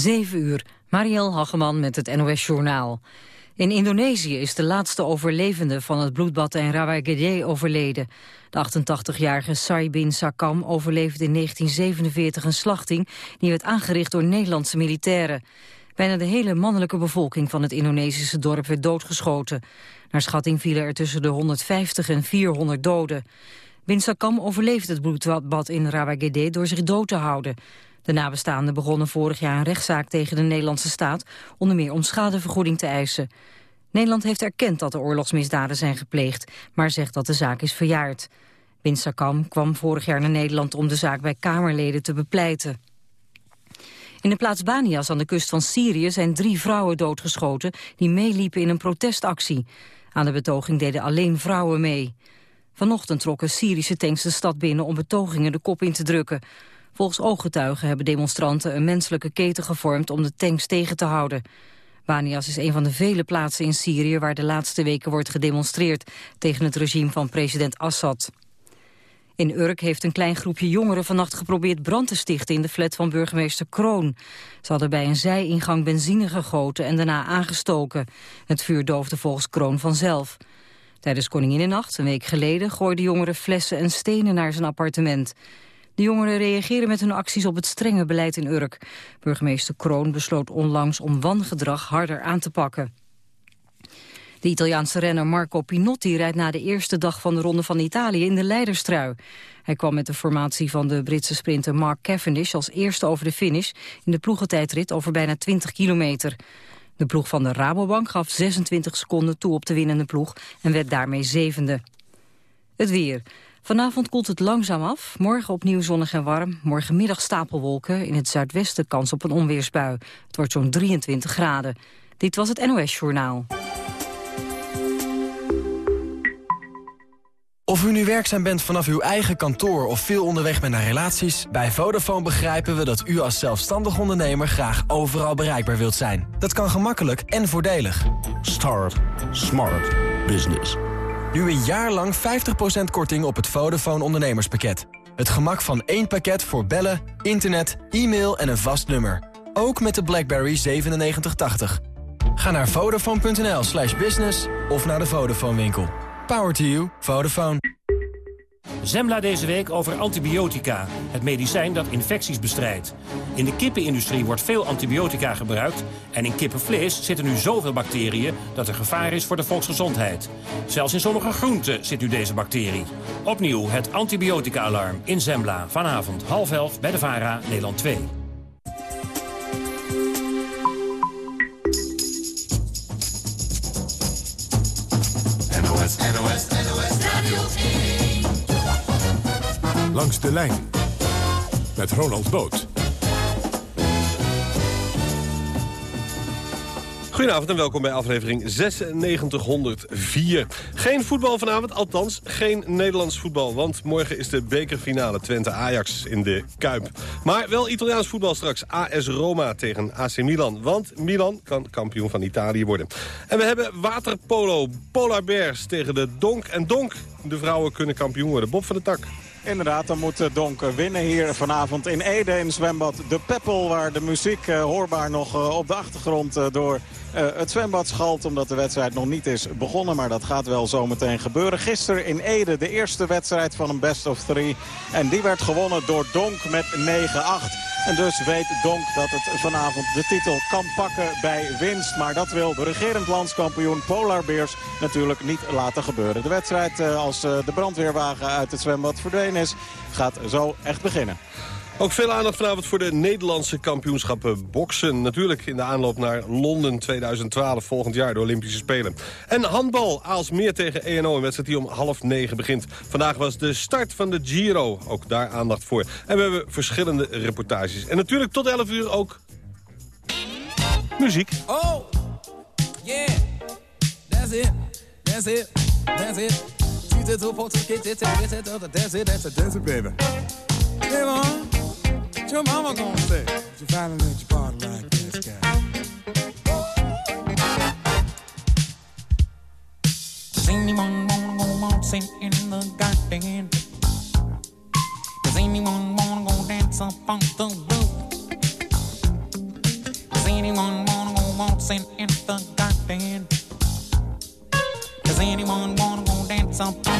7 uur, Marielle Hageman met het NOS Journaal. In Indonesië is de laatste overlevende van het bloedbad in Rawagede overleden. De 88-jarige Sai bin Sakam overleefde in 1947 een slachting... die werd aangericht door Nederlandse militairen. Bijna de hele mannelijke bevolking van het Indonesische dorp werd doodgeschoten. Naar schatting vielen er tussen de 150 en 400 doden. Bin Sakam overleefde het bloedbad in Rawagede door zich dood te houden. De nabestaanden begonnen vorig jaar een rechtszaak tegen de Nederlandse staat... onder meer om schadevergoeding te eisen. Nederland heeft erkend dat er oorlogsmisdaden zijn gepleegd... maar zegt dat de zaak is verjaard. Bin Sakam kwam vorig jaar naar Nederland om de zaak bij Kamerleden te bepleiten. In de plaats Banias aan de kust van Syrië zijn drie vrouwen doodgeschoten... die meeliepen in een protestactie. Aan de betoging deden alleen vrouwen mee. Vanochtend trokken Syrische tanks de stad binnen om betogingen de kop in te drukken. Volgens ooggetuigen hebben demonstranten een menselijke keten gevormd om de tanks tegen te houden. Banias is een van de vele plaatsen in Syrië waar de laatste weken wordt gedemonstreerd tegen het regime van president Assad. In Urk heeft een klein groepje jongeren vannacht geprobeerd brand te stichten in de flat van burgemeester Kroon. Ze hadden bij een zijingang benzine gegoten en daarna aangestoken. Het vuur doofde volgens Kroon vanzelf. Tijdens Koninginnennacht, een week geleden, gooiden jongeren flessen en stenen naar zijn appartement. De jongeren reageren met hun acties op het strenge beleid in Urk. Burgemeester Kroon besloot onlangs om wangedrag harder aan te pakken. De Italiaanse renner Marco Pinotti rijdt na de eerste dag van de Ronde van Italië in de leiderstrui. Hij kwam met de formatie van de Britse sprinter Mark Cavendish als eerste over de finish in de ploegentijdrit over bijna 20 kilometer. De ploeg van de Rabobank gaf 26 seconden toe op de winnende ploeg en werd daarmee zevende. Het weer. Vanavond koelt het langzaam af. Morgen opnieuw zonnig en warm. Morgenmiddag stapelwolken. In het zuidwesten kans op een onweersbui. Het wordt zo'n 23 graden. Dit was het NOS Journaal. Of u nu werkzaam bent vanaf uw eigen kantoor of veel onderweg bent naar relaties... bij Vodafone begrijpen we dat u als zelfstandig ondernemer graag overal bereikbaar wilt zijn. Dat kan gemakkelijk en voordelig. Start Smart Business. Nu een jaar lang 50% korting op het Vodafone ondernemerspakket. Het gemak van één pakket voor bellen, internet, e-mail en een vast nummer. Ook met de BlackBerry 9780. Ga naar vodafone.nl slash business of naar de Vodafone winkel. Power to you. Vodafone. Zembla deze week over antibiotica, het medicijn dat infecties bestrijdt. In de kippenindustrie wordt veel antibiotica gebruikt... en in kippenvlees zitten nu zoveel bacteriën dat er gevaar is voor de volksgezondheid. Zelfs in sommige groenten zit nu deze bacterie. Opnieuw het antibiotica-alarm in Zembla. Vanavond half elf bij de VARA, Nederland 2. Langs de lijn. Met Ronald Boot. Goedenavond en welkom bij aflevering 9604. Geen voetbal vanavond, althans geen Nederlands voetbal. Want morgen is de bekerfinale Twente-Ajax in de Kuip. Maar wel Italiaans voetbal straks. AS Roma tegen AC Milan. Want Milan kan kampioen van Italië worden. En we hebben waterpolo, Polar Bears tegen de Donk. En Donk, de vrouwen kunnen kampioen worden. Bob van de Tak. Inderdaad, dan moet Donk winnen hier vanavond in Ede in zwembad De Peppel. Waar de muziek uh, hoorbaar nog uh, op de achtergrond uh, door het zwembad schalt. Omdat de wedstrijd nog niet is begonnen. Maar dat gaat wel zometeen gebeuren. Gisteren in Ede de eerste wedstrijd van een best of three. En die werd gewonnen door Donk met 9-8. En dus weet Donk dat het vanavond de titel kan pakken bij winst. Maar dat wil de regerend landskampioen Polar Bears natuurlijk niet laten gebeuren. De wedstrijd als de brandweerwagen uit het zwembad verdwenen is, gaat zo echt beginnen. Ook veel aandacht vanavond voor de Nederlandse kampioenschappen boksen. Natuurlijk in de aanloop naar Londen 2012, volgend jaar, de Olympische Spelen. En handbal, Aalsmeer tegen ENO, een wedstrijd die om half negen begint. Vandaag was de start van de Giro, ook daar aandacht voor. En we hebben verschillende reportages. En natuurlijk tot 11 uur ook muziek. Oh, yeah, that's it, that's it, that's it. What your mama gonna say? You finally let your party like this guy. Does anyone wanna go waltzing in the garden? Does anyone wanna go dance up on the roof? Does anyone wanna go waltzing in the garden? Does anyone wanna go dance up on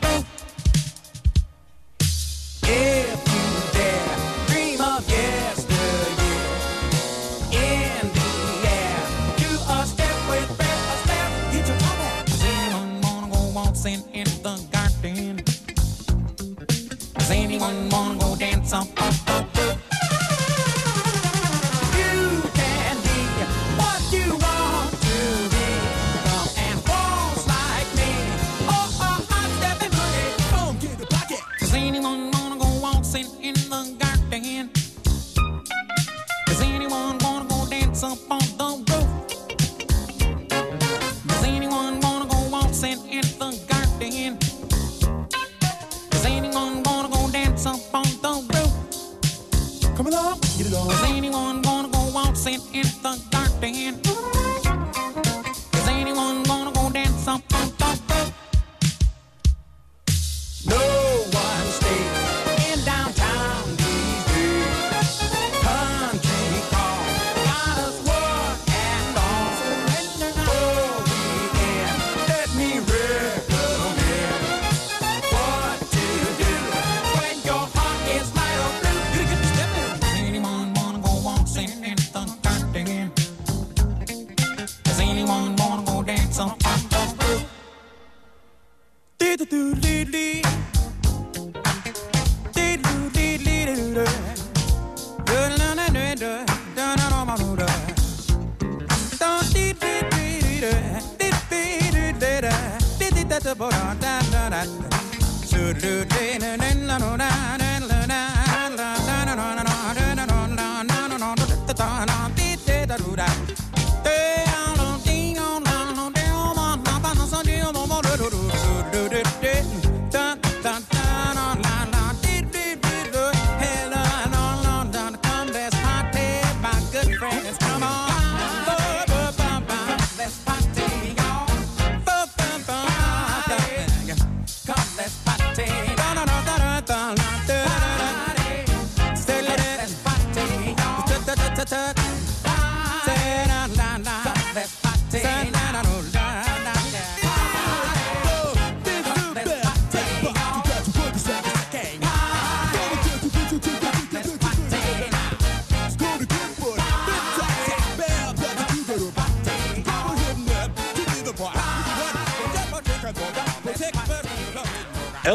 na na ti te da ru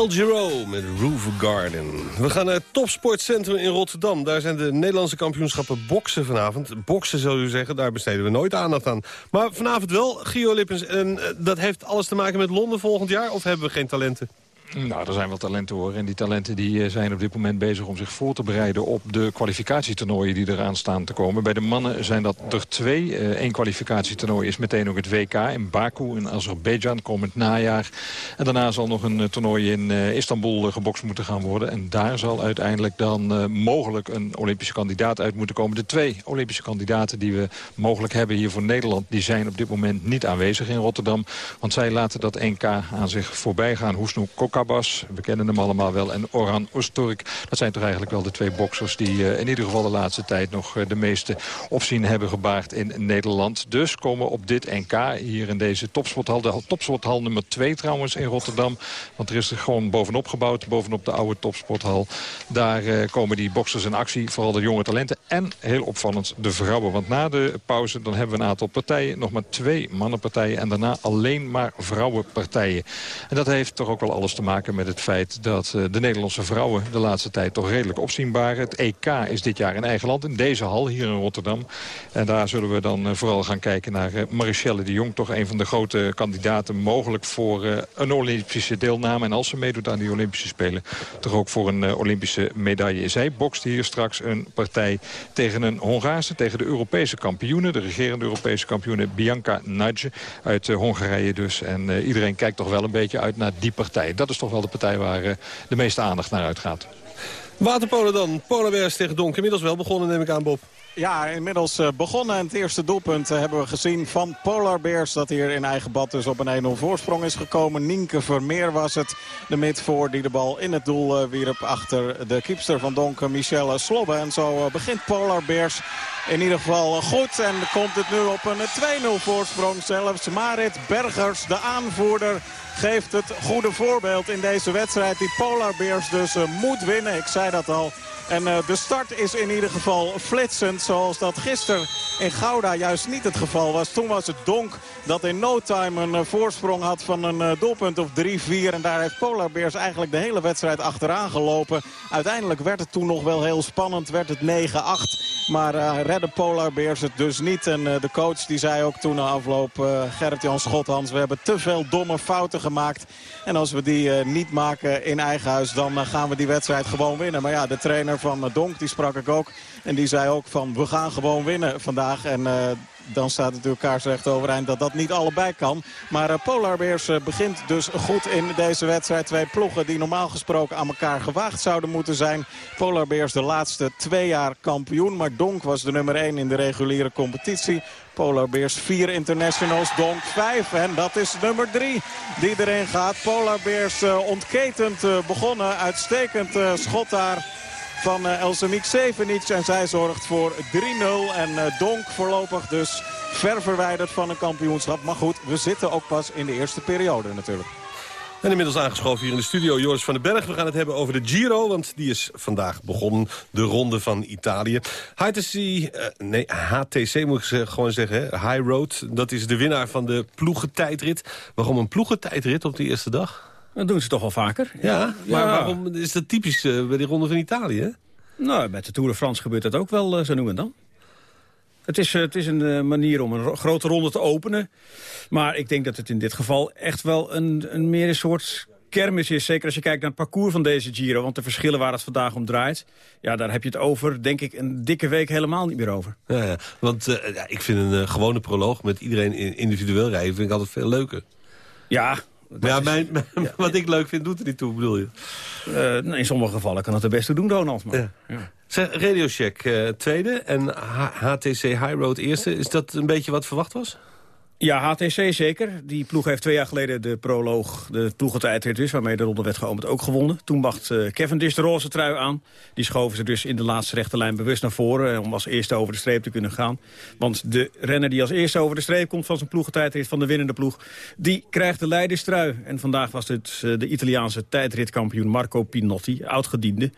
El Giro met Roof Garden. We gaan naar het topsportcentrum in Rotterdam. Daar zijn de Nederlandse kampioenschappen boksen vanavond. Boksen, zou u zeggen, daar besteden we nooit aandacht aan. Maar vanavond wel, Gio Lippens. En eh, dat heeft alles te maken met Londen volgend jaar? Of hebben we geen talenten? Nou, er zijn wel talenten hoor. En die talenten die eh, zijn op dit moment bezig om zich voor te bereiden... op de kwalificatietoernooien die eraan staan te komen. Bij de mannen zijn dat er twee. Eén kwalificatietoernooi is meteen ook het WK in Baku in Azerbeidzjan komend najaar. En daarna zal nog een eh, toernooi in eh, Istanbul gebokst moeten gaan worden. En daar zal uiteindelijk dan mogelijk een Olympische kandidaat uit moeten komen. De twee Olympische kandidaten die we mogelijk hebben hier voor Nederland... die zijn op dit moment niet aanwezig in Rotterdam. Want zij laten dat NK aan zich voorbij gaan. Hoesnoek We kennen hem allemaal wel. En Orhan Osturk, dat zijn toch eigenlijk wel de twee boksers... die uh, in ieder geval de laatste tijd nog uh, de meeste opzien hebben gebaard in Nederland. Dus komen op dit NK hier in deze topsporthal. De topsporthal nummer 2 trouwens in Rotterdam. Want er is er gewoon bovenop gebouwd, bovenop de oude topsporthal. Daar uh, komen die boksers in actie, vooral de jonge talenten. En heel opvallend de vrouwen. Want na de pauze dan hebben we een aantal partijen. Nog maar twee mannenpartijen en daarna alleen maar vrouwenpartijen. En dat heeft toch ook wel alles te maken met het feit dat uh, de Nederlandse vrouwen de laatste tijd toch redelijk opzienbaren. Het EK is dit jaar in eigen land, in deze hal hier in Rotterdam. En daar zullen we dan uh, vooral gaan kijken naar uh, Marichelle de Jong. Toch een van de grote kandidaten mogelijk voor een Olympische deelname. En als ze meedoet aan die Olympische Spelen, toch ook voor een Olympische medaille. Zij bokste hier straks een partij tegen een Hongaarse, tegen de Europese kampioenen. De regerende Europese kampioenen Bianca Nudge uit Hongarije dus. En iedereen kijkt toch wel een beetje uit naar die partij. Dat is toch wel de partij waar de meeste aandacht naar uitgaat. Waterpolen dan. Polarbears tegen Donk. Inmiddels wel begonnen, neem ik aan, Bob. Ja, inmiddels uh, begonnen. Het eerste doelpunt uh, hebben we gezien van Polar Bears. Dat hier in eigen bad dus op een 1-0 voorsprong is gekomen. Nienke Vermeer was het. De midvoor die de bal in het doel wierp achter de keepster van Donk, Michelle Slobbe. En zo begint Polar Bears in ieder geval goed. En komt het nu op een 2-0 voorsprong zelfs. Marit Bergers, de aanvoerder, geeft het goede voorbeeld in deze wedstrijd. Die Polar Bears dus moet winnen. Ik zei dat al. En uh, de start is in ieder geval flitsend. Zoals dat gisteren in Gouda juist niet het geval was. Toen was het Donk dat in no time een uh, voorsprong had van een uh, doelpunt of 3-4. En daar heeft Polar Bears eigenlijk de hele wedstrijd achteraan gelopen. Uiteindelijk werd het toen nog wel heel spannend. Werd het 9-8. Maar uh, redden Polar Bears het dus niet. En de coach die zei ook toen na afloop, uh, Gerrit-Jan Schothans... we hebben te veel domme fouten gemaakt. En als we die niet maken in eigen huis, dan gaan we die wedstrijd gewoon winnen. Maar ja, de trainer van Donk, die sprak ik ook. En die zei ook van, we gaan gewoon winnen vandaag. En dan staat het natuurlijk kaarsrecht overeind dat dat niet allebei kan. Maar uh, Polar Bears uh, begint dus goed in deze wedstrijd. Twee ploegen die normaal gesproken aan elkaar gewaagd zouden moeten zijn. Polar Bears de laatste twee jaar kampioen. Maar Donk was de nummer 1 in de reguliere competitie. Polar Bears 4 internationals, Donk 5. En dat is nummer 3 die erin gaat. Polar Bears uh, ontketend begonnen. Uitstekend schot daar van uh, Elsenik Sevenic. En zij zorgt voor 3-0. En uh, Donk voorlopig dus ver verwijderd van een kampioenschap. Maar goed, we zitten ook pas in de eerste periode natuurlijk. En inmiddels aangeschoven hier in de studio Joris van den Berg. We gaan het hebben over de Giro, want die is vandaag begonnen. De ronde van Italië. HTC, uh, nee, HTC moet ik gewoon zeggen? High Road. Dat is de winnaar van de ploegentijdrit. Waarom een ploegentijdrit op de eerste dag? Dat doen ze toch wel vaker. Ja, maar waarom is dat typisch uh, bij die Ronde van Italië? Nou, met de Tour de France gebeurt dat ook wel, uh, zo noemen dan. Het is, uh, het is een manier om een grote ronde te openen. Maar ik denk dat het in dit geval echt wel een, een meer een soort kermis is. Zeker als je kijkt naar het parcours van deze Giro. Want de verschillen waar het vandaag om draait... ja, daar heb je het over, denk ik, een dikke week helemaal niet meer over. Ja, ja. want ja, ik vind een gewone proloog met iedereen individueel rijden... vind ik altijd veel leuker. Ja, ja, mijn, wat ik leuk vind, doet er niet toe, bedoel je? Uh, in sommige gevallen kan het het beste doen, Donald. Maar. Ja. Ja. Zeg, Radio uh, tweede en HTC High Road eerste. Is dat een beetje wat verwacht was? Ja, HTC zeker. Die ploeg heeft twee jaar geleden de proloog, de ploegentijdrit dus, waarmee de ronde werd geopend, ook gewonnen. Toen bracht uh, Cavendish de roze trui aan. Die schoven ze dus in de laatste rechte lijn bewust naar voren... Eh, om als eerste over de streep te kunnen gaan. Want de renner die als eerste over de streep komt van zijn ploegentijdrit van de winnende ploeg... die krijgt de leiderstrui. En vandaag was het uh, de Italiaanse tijdritkampioen Marco Pinotti, oudgediende.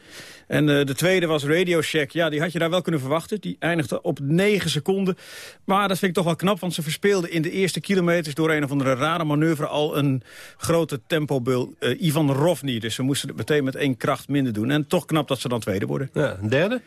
En de tweede was Radio Shack. Ja, die had je daar wel kunnen verwachten. Die eindigde op 9 seconden. Maar dat vind ik toch wel knap, want ze verspeelden in de eerste kilometers... door een of andere rare manoeuvre al een grote tempobul uh, Ivan Rovni. Dus ze moesten het meteen met één kracht minder doen. En toch knap dat ze dan tweede worden. Ja, een derde?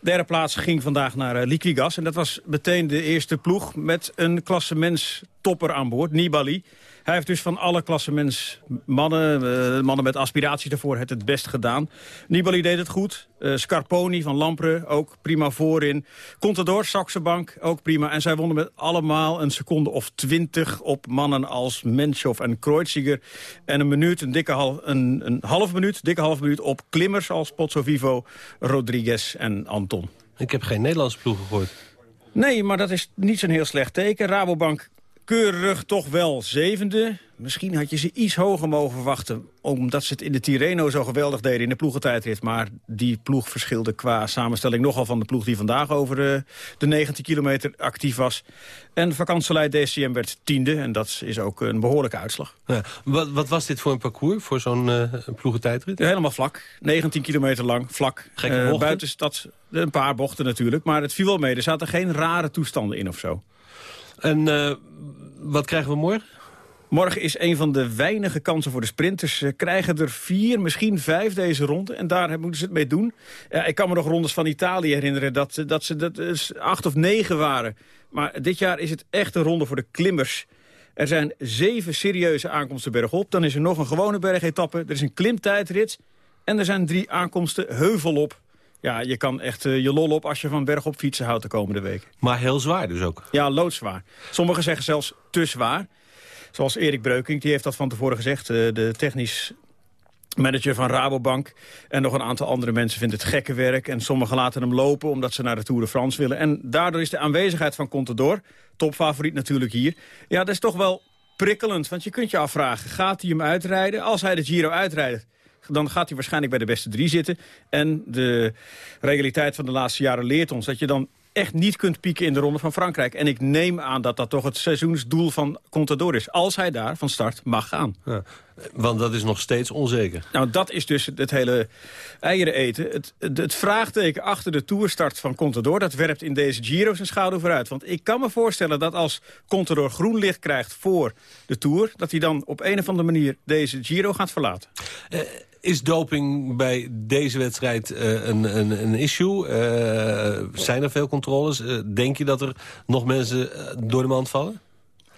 Derde plaats ging vandaag naar uh, Liquigas. En dat was meteen de eerste ploeg met een klassemens topper aan boord, Nibali. Hij heeft dus van alle klassemens mannen, uh, mannen met aspiraties daarvoor, het het best gedaan. Nibali deed het goed. Uh, Scarponi van Lampre ook prima voorin. Contador, Saxenbank ook prima. En zij wonnen met allemaal een seconde of twintig op mannen als Menschov en Kreuziger. En een minuut, een dikke half, een, een half minuut, dikke half minuut op klimmers als Pozzo Vivo, Rodriguez en Anton. Ik heb geen Nederlandse ploegen gehoord. Nee, maar dat is niet zo'n heel slecht teken. Rabobank keurig toch wel zevende. Misschien had je ze iets hoger mogen verwachten... omdat ze het in de Tirreno zo geweldig deden in de ploegentijdrit. Maar die ploeg verschilde qua samenstelling nogal van de ploeg... die vandaag over de, de 19 kilometer actief was. En vakantieleid DCM werd tiende. En dat is ook een behoorlijke uitslag. Ja, wat, wat, was dit voor een parcours, voor zo'n uh, ploegentijdrit? Helemaal vlak. 19 kilometer lang, vlak. Gekke uh, buiten stad, een paar bochten natuurlijk. Maar het viel wel mee. Er zaten geen rare toestanden in of zo. En uh, wat krijgen we morgen? Morgen is een van de weinige kansen voor de sprinters. Ze krijgen er vier, misschien vijf deze ronde. En daar moeten ze het mee doen. Ik kan me nog rondes van Italië herinneren dat, dat ze dat, is acht of negen waren. Maar dit jaar is het echt een ronde voor de klimmers. Er zijn zeven serieuze aankomsten bergop. Dan is er nog een gewone bergetappe. Er is een klimtijdrit. En er zijn drie aankomsten heuvelop. Ja, je kan echt eh, je lol op als je van berg op fietsen houdt de komende week. Maar heel zwaar dus ook. Ja, loodzwaar. Sommigen zeggen zelfs te zwaar. Zoals Erik Breukink, die heeft dat van tevoren gezegd. eh, de technisch manager van Rabobank. En nog een aantal andere mensen vinden het gekke werk. En sommigen laten hem lopen omdat ze naar de Tour de France willen. En daardoor is de aanwezigheid van Contador, topfavoriet natuurlijk hier... ja, dat is toch wel prikkelend. Want je kunt je afvragen, gaat hij hem uitrijden? Als hij de Giro uitrijdt, dan gaat hij waarschijnlijk bij de beste drie zitten. En de realiteit van de laatste jaren leert ons dat je dan echt niet kunt pieken in de Ronde van Frankrijk. En ik neem aan dat dat toch het seizoensdoel van Contador is. Als hij daar van start mag gaan. Ja, want dat is nog steeds onzeker. Nou, dat is dus het hele eieren eten. Het, het, het vraagteken achter de toerstart van Contador... dat werpt in deze Giro zijn schouder vooruit. Want ik kan me voorstellen dat als Contador groen licht krijgt voor de Tour... dat hij dan op een of andere manier deze Giro gaat verlaten. Uh, is doping bij deze wedstrijd uh, een, een, een, issue? Uh, zijn er veel controles? Uh, denk je dat er nog mensen door de mand vallen?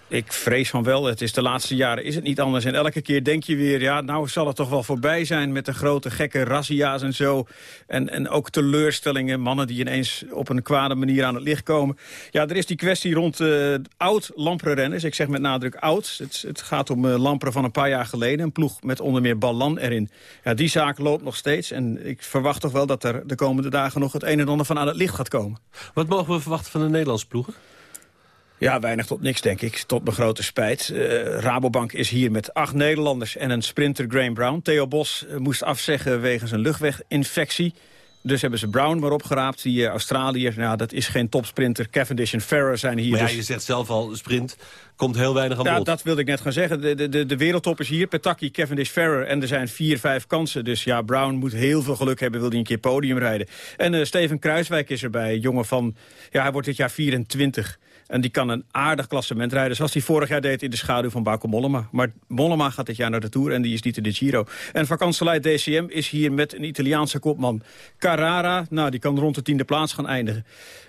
Ik vrees van wel. Het is de laatste jaren is het niet anders. En elke keer denk je weer, ja, nou zal het toch wel voorbij zijn... met de grote gekke razzia's en zo. En, en ook teleurstellingen, mannen die ineens op een kwade manier aan het licht komen. Ja, er is die kwestie rond uh, oud-lamprerenners. Ik zeg met nadruk oud. Het, het gaat om uh, van een paar jaar geleden. Een ploeg met onder meer Ballan erin. Ja, die zaak loopt nog steeds. En ik verwacht toch wel dat er de komende dagen nog het een en ander van aan het licht gaat komen. Wat mogen we verwachten van de Nederlandse ploegen? Ja, weinig tot niks, denk ik. Tot mijn grote spijt. Uh, Rabobank is hier met acht Nederlanders en een sprinter Graham Brown. Theo Bos uh, moest afzeggen wegens een luchtweginfectie. Dus hebben ze Brown maar opgeraapt, die uh, Australiër. Nou, dat is geen topsprinter. Cavendish en Ferrer zijn hier. Maar ja, dus... je zegt zelf al, sprint komt heel weinig aan ja, bod. dat wilde ik net gaan zeggen. De, de, de wereldtop is hier. Petaki, Cavendish, Ferrer. En er zijn vier, vijf kansen. Dus ja, Brown moet heel veel geluk hebben. Wil hij een keer podium rijden. En uh, Steven Kruiswijk is erbij. Jongen van, ja, hij wordt dit jaar 24. En die kan een aardig klassement rijden. Zoals hij vorig jaar deed in de schaduw van Bauke Mollema. Maar Mollema gaat dit jaar naar de Tour en die is niet in de Giro. En vakantseleid DCM is hier met een Italiaanse kopman. Carrara, nou die kan rond de tiende plaats gaan eindigen.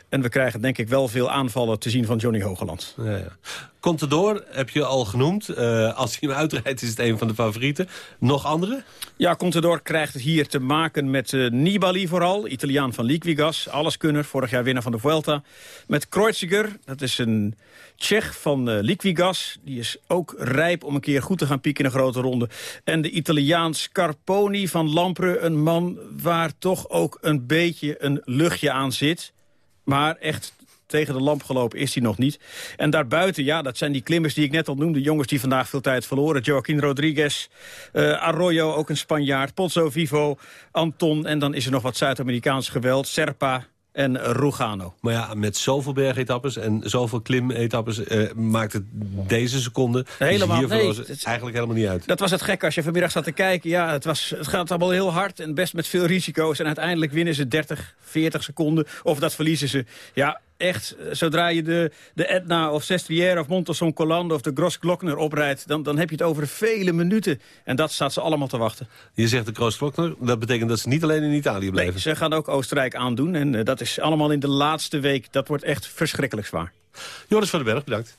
En we krijgen denk ik wel veel aanvallen te zien van Johnny Hogeland. Ja, ja. Contador heb je al genoemd. Uh, als hij hem uitrijdt is het een van de favorieten. Nog andere? Ja, Contador krijgt het hier te maken met uh, Nibali vooral. Italiaan van Liquigas, alleskunner. Vorig jaar winnaar van de Vuelta. Met Kreuziger, dat is een Tsjech van uh, Liquigas. Die is ook rijp om een keer goed te gaan pieken in een grote ronde. En de Italiaan Scarponi van Lampre. Een man waar toch ook een beetje een luchtje aan zit. Maar echt tegen de lamp gelopen is hij nog niet. En daarbuiten, ja, dat zijn die klimmers die ik net al noemde. Jongens die vandaag veel tijd verloren. Joaquin Rodriguez, uh, Arroyo, ook een Spanjaard. Pozzo Vivo, Anton. En dan is er nog wat Zuid-Amerikaans geweld. Serpa, en Rugano. Maar ja, met zoveel bergetappes en zoveel klimetappes... Uh, maakt het deze seconde helemaal, hier nee, het eigenlijk helemaal niet uit. Dat was het gek als je vanmiddag zat te kijken. Ja, het, was, het gaat allemaal heel hard en best met veel risico's. En uiteindelijk winnen ze 30, 40 seconden. Of dat verliezen ze. Ja, echt, zodra je de, de Etna of Sestriere of Montesson Colande of de Gros Glockner oprijdt... Dan, dan heb je het over vele minuten. En dat staat ze allemaal te wachten. Je zegt de Gros Glockner, dat betekent dat ze niet alleen in Italië blijven. Nee, ze gaan ook Oostenrijk aandoen. En uh, dat is allemaal in de laatste week. Dat wordt echt verschrikkelijk zwaar. Joris van den Berg, bedankt.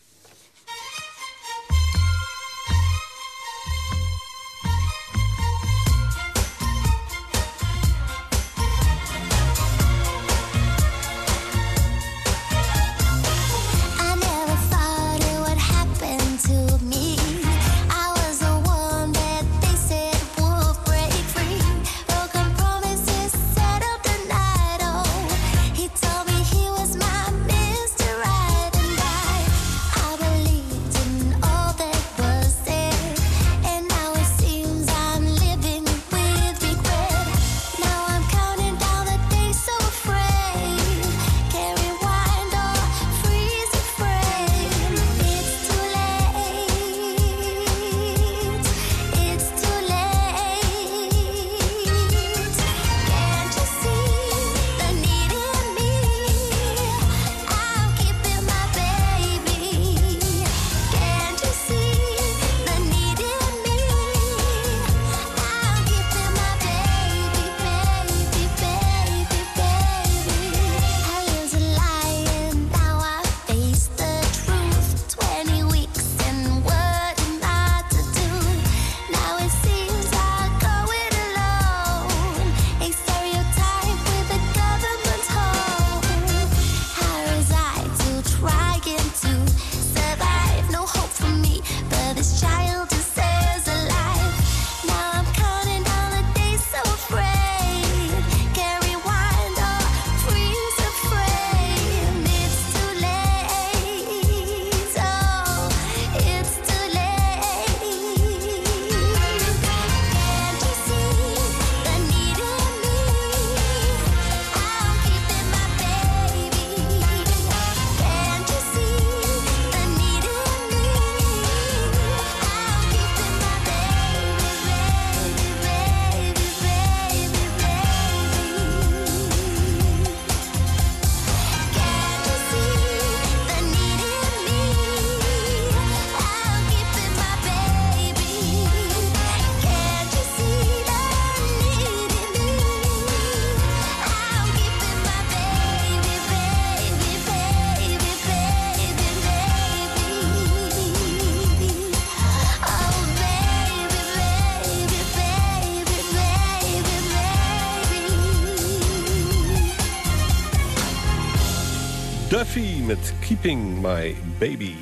Met Keeping My Baby.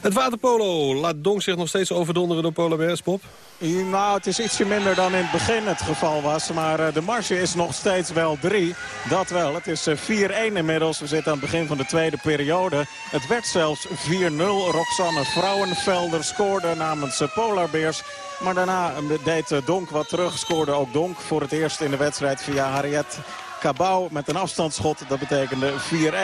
Het waterpolo laat Donk zich nog steeds overdonderen door Polar Bears, Pop? Nou, het is ietsje minder dan in het begin het geval was. Maar eh, de marge is nog steeds wel 3. Dat wel. Het is 4-1 eh, inmiddels. We zitten aan het begin van de tweede periode. Het werd zelfs 4-0. Roxanne Vrouwenvelder scoorde namens Polar Bears. Maar daarna deed Donk wat terug. Scoorde ook Donk voor het eerst in de wedstrijd via Harriet Cabau met een afstandsschot. Dat betekende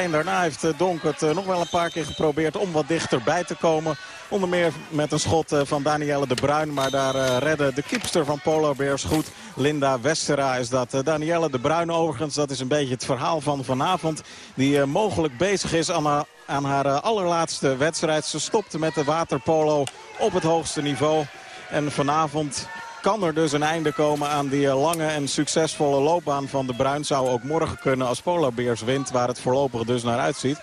4-1. Daarna heeft Donk het nog wel een paar keer geprobeerd om wat dichterbij te komen. Onder meer met een schot eh, van Danielle de Bruin. Maar daar redde de kiepster van Polar Bears goed. Linda Westera is dat. Danielle de Bruin overigens, dat is een beetje het verhaal van vanavond. Die mogelijk bezig is aan haar allerlaatste wedstrijd. Ze stopte met de waterpolo op het hoogste niveau. En vanavond kan er dus een einde komen aan die lange en succesvolle loopbaan van de Bruin. Zou ook morgen kunnen als Polar Bears wint, waar het voorlopig dus naar uitziet.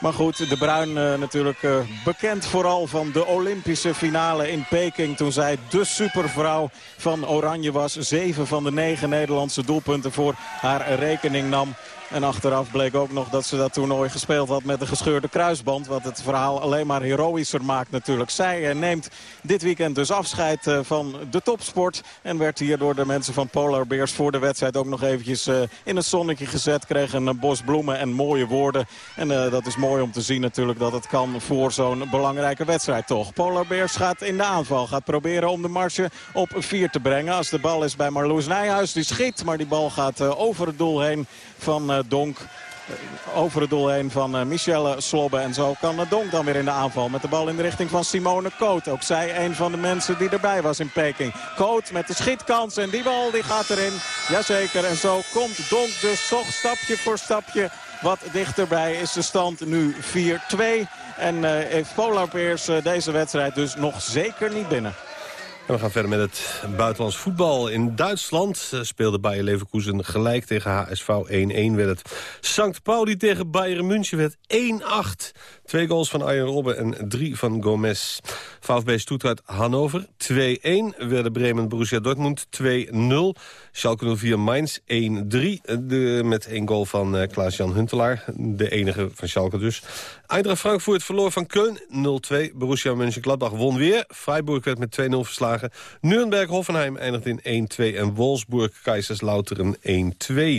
Maar goed, de Bruin uh, natuurlijk uh, bekend vooral van de Olympische finale in Peking. Toen zij de supervrouw van Oranje was. Zeven van de negen Nederlandse doelpunten voor haar rekening nam. En achteraf bleek ook nog dat ze dat toernooi gespeeld had met een gescheurde kruisband. Wat het verhaal alleen maar heroïscher maakt natuurlijk. Zij eh, neemt dit weekend dus afscheid eh, van de topsport. En werd hier door de mensen van Polar Bears voor de wedstrijd ook nog eventjes eh, in het zonnetje gezet. Kreeg een bos bloemen en mooie woorden. En dat is mooi om te zien natuurlijk dat het kan voor zo'n belangrijke wedstrijd toch. Polar Bears gaat in de aanval. Gaat proberen om de marge op 4 te brengen. Als de bal is bij Marloes Nijhuis. Die schiet, maar die bal gaat over het doel heen van Donk over het doel heen van uh, Michelle Slobbe. En zo kan Donk dan weer in de aanval met de bal in de richting van Simone Koot. Ook zij een van de mensen die erbij was in Peking. Koot met de schietkans en die bal die gaat erin. Jazeker en zo komt Donk dus toch stapje voor stapje wat dichterbij. Is de stand nu 4-2. En heeft Polar uh, deze wedstrijd dus nog zeker niet binnen we gaan verder met het buitenlands voetbal. In Duitsland eh, speelde Bayer Leverkusen gelijk tegen HSV 1-1 werd het. St. Pauli tegen Bayern München werd 1-8. Twee goals van Arjen Robben en drie van Gomez. VfB Stuttgart Hannover 2-1. Werden Bremen Borussia Dortmund 2-0. Schalke 04 Mainz 1-3. Met één goal van uh, Klaas-Jan Huntelaar. De enige van Schalke dus. Eindracht Frankfurt verloor van Köln 0-2. Borussia Mönchengladbach won weer. Freiburg werd met 2-0 verslagen. Nürnberg-Hoffenheim eindigt in 1-2. En Wolfsburg-Kaiserslauteren 1-2.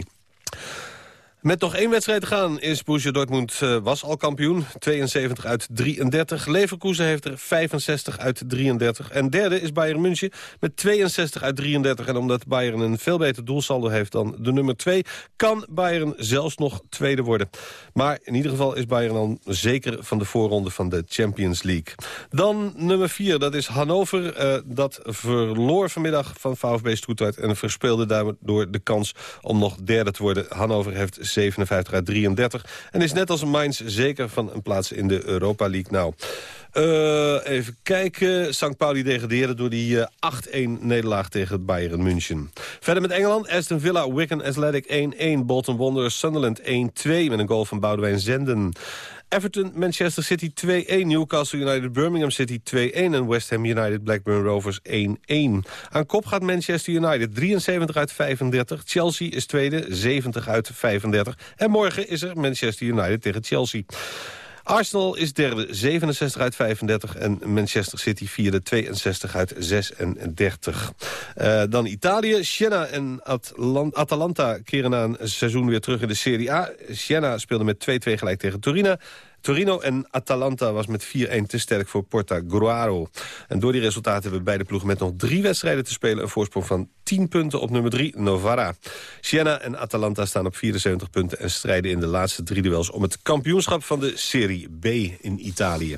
Met nog één wedstrijd te gaan is Borussia Dortmund uh, was al kampioen. 72 uit 33. Leverkusen heeft er 65 uit 33. En derde is Bayern München met 62 uit 33. En omdat Bayern een veel beter doelsaldo heeft dan de nummer 2... kan Bayern zelfs nog tweede worden. Maar in ieder geval is Bayern dan zeker van de voorronde van de Champions League. Dan nummer 4, dat is Hannover. Uh, dat verloor vanmiddag van VfB Stuttgart... en verspeelde daardoor de kans om nog derde te worden. Hannover heeft 57 uit 33. En is net als Mainz zeker van een plaats in de Europa League. Nou, uh, even kijken. St. Pauli degradeerde door die uh, eh, 8-1 nederlaag tegen Bayern München. Verder met Engeland. Aston Villa, Wigan Athletic 1-1. Bolton Wanderers, Sunderland 1-2 met een goal van Boudewijn Zenden. Everton, Manchester City 2-1. Newcastle United, Birmingham City 2-1. En West Ham United, Blackburn Rovers 1-1. Aan kop gaat Manchester United 73 uit 35. Chelsea is tweede, 70 uit 35. En morgen is er Manchester United tegen Chelsea. Arsenal is derde, 67 uit 35. En Manchester City vierde, 62 uit 36. Uh, dan Italië. Siena en Atalanta keren na een seizoen weer terug in de Serie A. Siena speelde met 2-2 gelijk tegen Torino. Torino en Atalanta was met 4-1 te sterk voor Porta Gruaro. En door die resultaten hebben beide ploegen met nog drie wedstrijden te spelen... een voorsprong van 10 punten op nummer 3, Novara. Siena en Atalanta staan op 74 punten... en strijden in de laatste drie duels om het kampioenschap van de Serie B in Italië.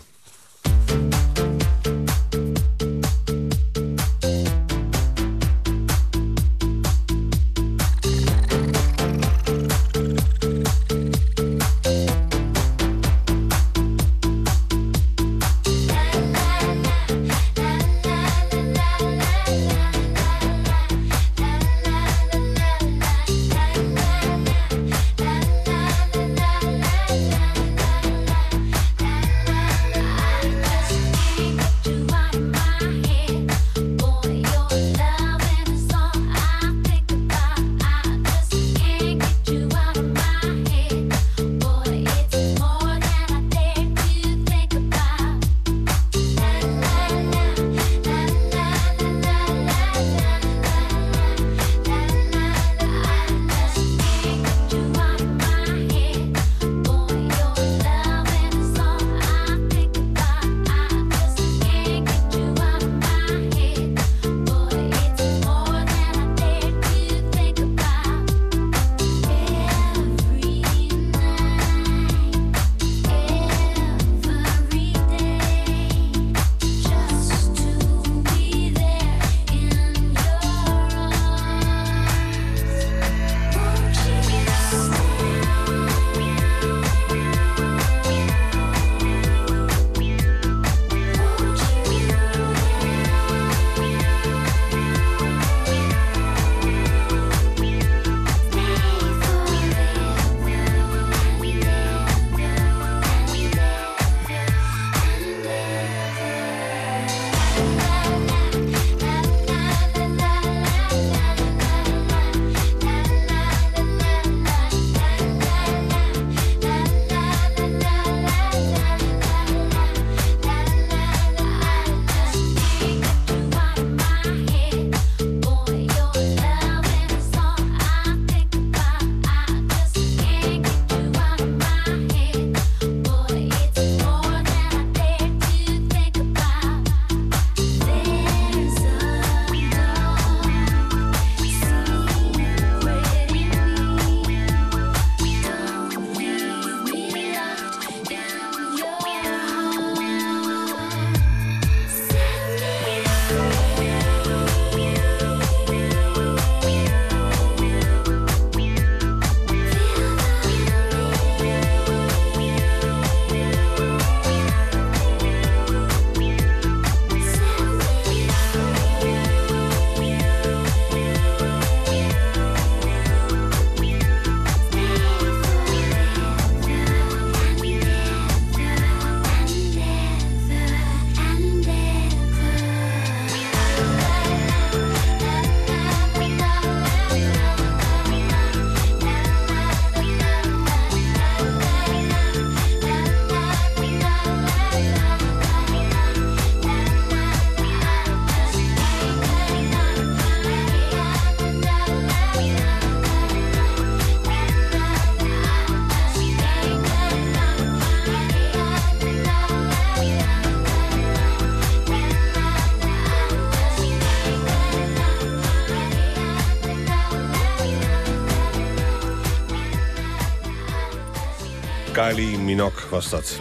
Minogue was dat.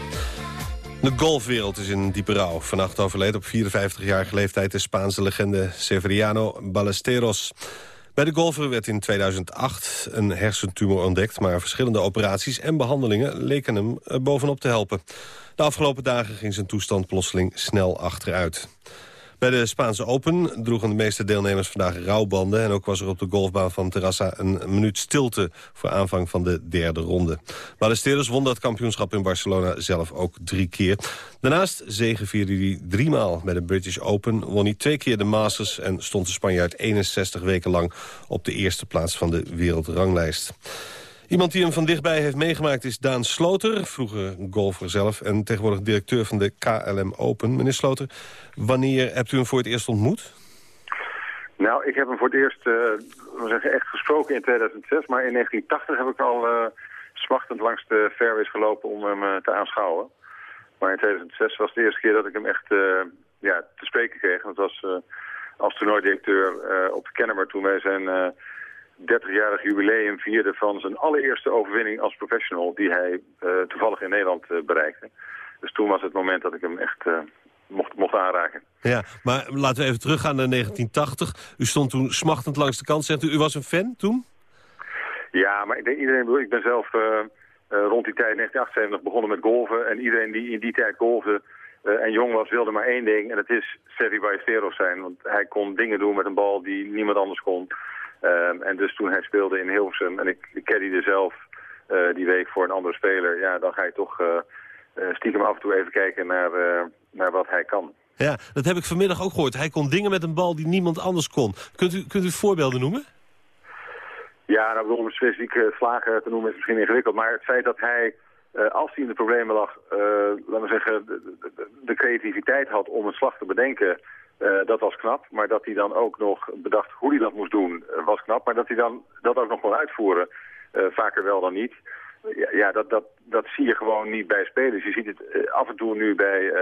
De golfwereld is in diepe rouw. Vannacht overleed op 54-jarige leeftijd de Spaanse legende Severiano Ballesteros. Bij de golfer werd in 2008 een hersentumor ontdekt... maar verschillende operaties en behandelingen leken hem bovenop te helpen. De afgelopen dagen ging zijn toestand plotseling snel achteruit. Bij de Spaanse Open droegen de meeste deelnemers vandaag rouwbanden... en ook was er op de golfbaan van Terrassa een minuut stilte... voor aanvang van de derde ronde. Ballesteros won dat kampioenschap in Barcelona zelf ook drie keer. Daarnaast zegevierde hij driemaal bij de British Open... won hij twee keer de Masters en stond de Spanjaard 61 weken lang... op de eerste plaats van de wereldranglijst. Iemand die hem van dichtbij heeft meegemaakt is Daan Sloter. Vroeger golfer zelf en tegenwoordig directeur van de KLM Open. Meneer Sloter, wanneer hebt u hem voor het eerst ontmoet? Nou, ik heb hem voor het eerst uh, zeggen, echt gesproken in 2006. Maar in 1980 heb ik al uh, smachtend langs de fairways gelopen om hem uh, te aanschouwen. Maar in 2006 was de eerste keer dat ik hem echt ja, te spreken kreeg. Dat was als toernooidirecteur op de Kennemer toen wij zijn 30-jarig jubileum vierde van zijn allereerste overwinning als professional... die hij uh, toevallig in Nederland uh, bereikte. Dus toen was het moment dat ik hem echt uh, mocht, mocht aanraken. Ja, maar laten we even teruggaan naar 1980. U stond toen smachtend langs de kant. Zegt u, u was een fan toen? Ja, maar ik denk iedereen... Ik ben zelf rond die tijd, 1978, begonnen met golven. En iedereen die in die tijd golfde en jong was, wilde maar één ding. En dat is Sevi Ballesteros zijn. Want hij kon dingen doen met een bal die niemand anders kon... Um, en dus toen hij speelde in Hilversum en ik, ik caddyde zelf uh, die week voor een andere speler... ja, dan ga je toch uh, uh, stiekem af en toe even kijken naar, naar wat hij kan. Ja, dat heb ik vanmiddag ook gehoord. Hij kon dingen met een bal die niemand anders kon. Kunt u, kunt u voorbeelden noemen? Ja, nou, bedoel, om specifieke slagen te noemen is misschien ingewikkeld. Maar het feit dat hij, als hij in de problemen lag, laten we zeggen, de creativiteit had om een slag te bedenken... Uh, dat was knap, maar dat hij dan ook nog bedacht hoe hij dat moest doen, uh, was knap. Maar dat hij dan dat ook nog kon uitvoeren, uh, vaker wel dan niet. Ja, ja, dat, dat, dat zie je gewoon niet bij spelers. Je ziet het af en toe nu bij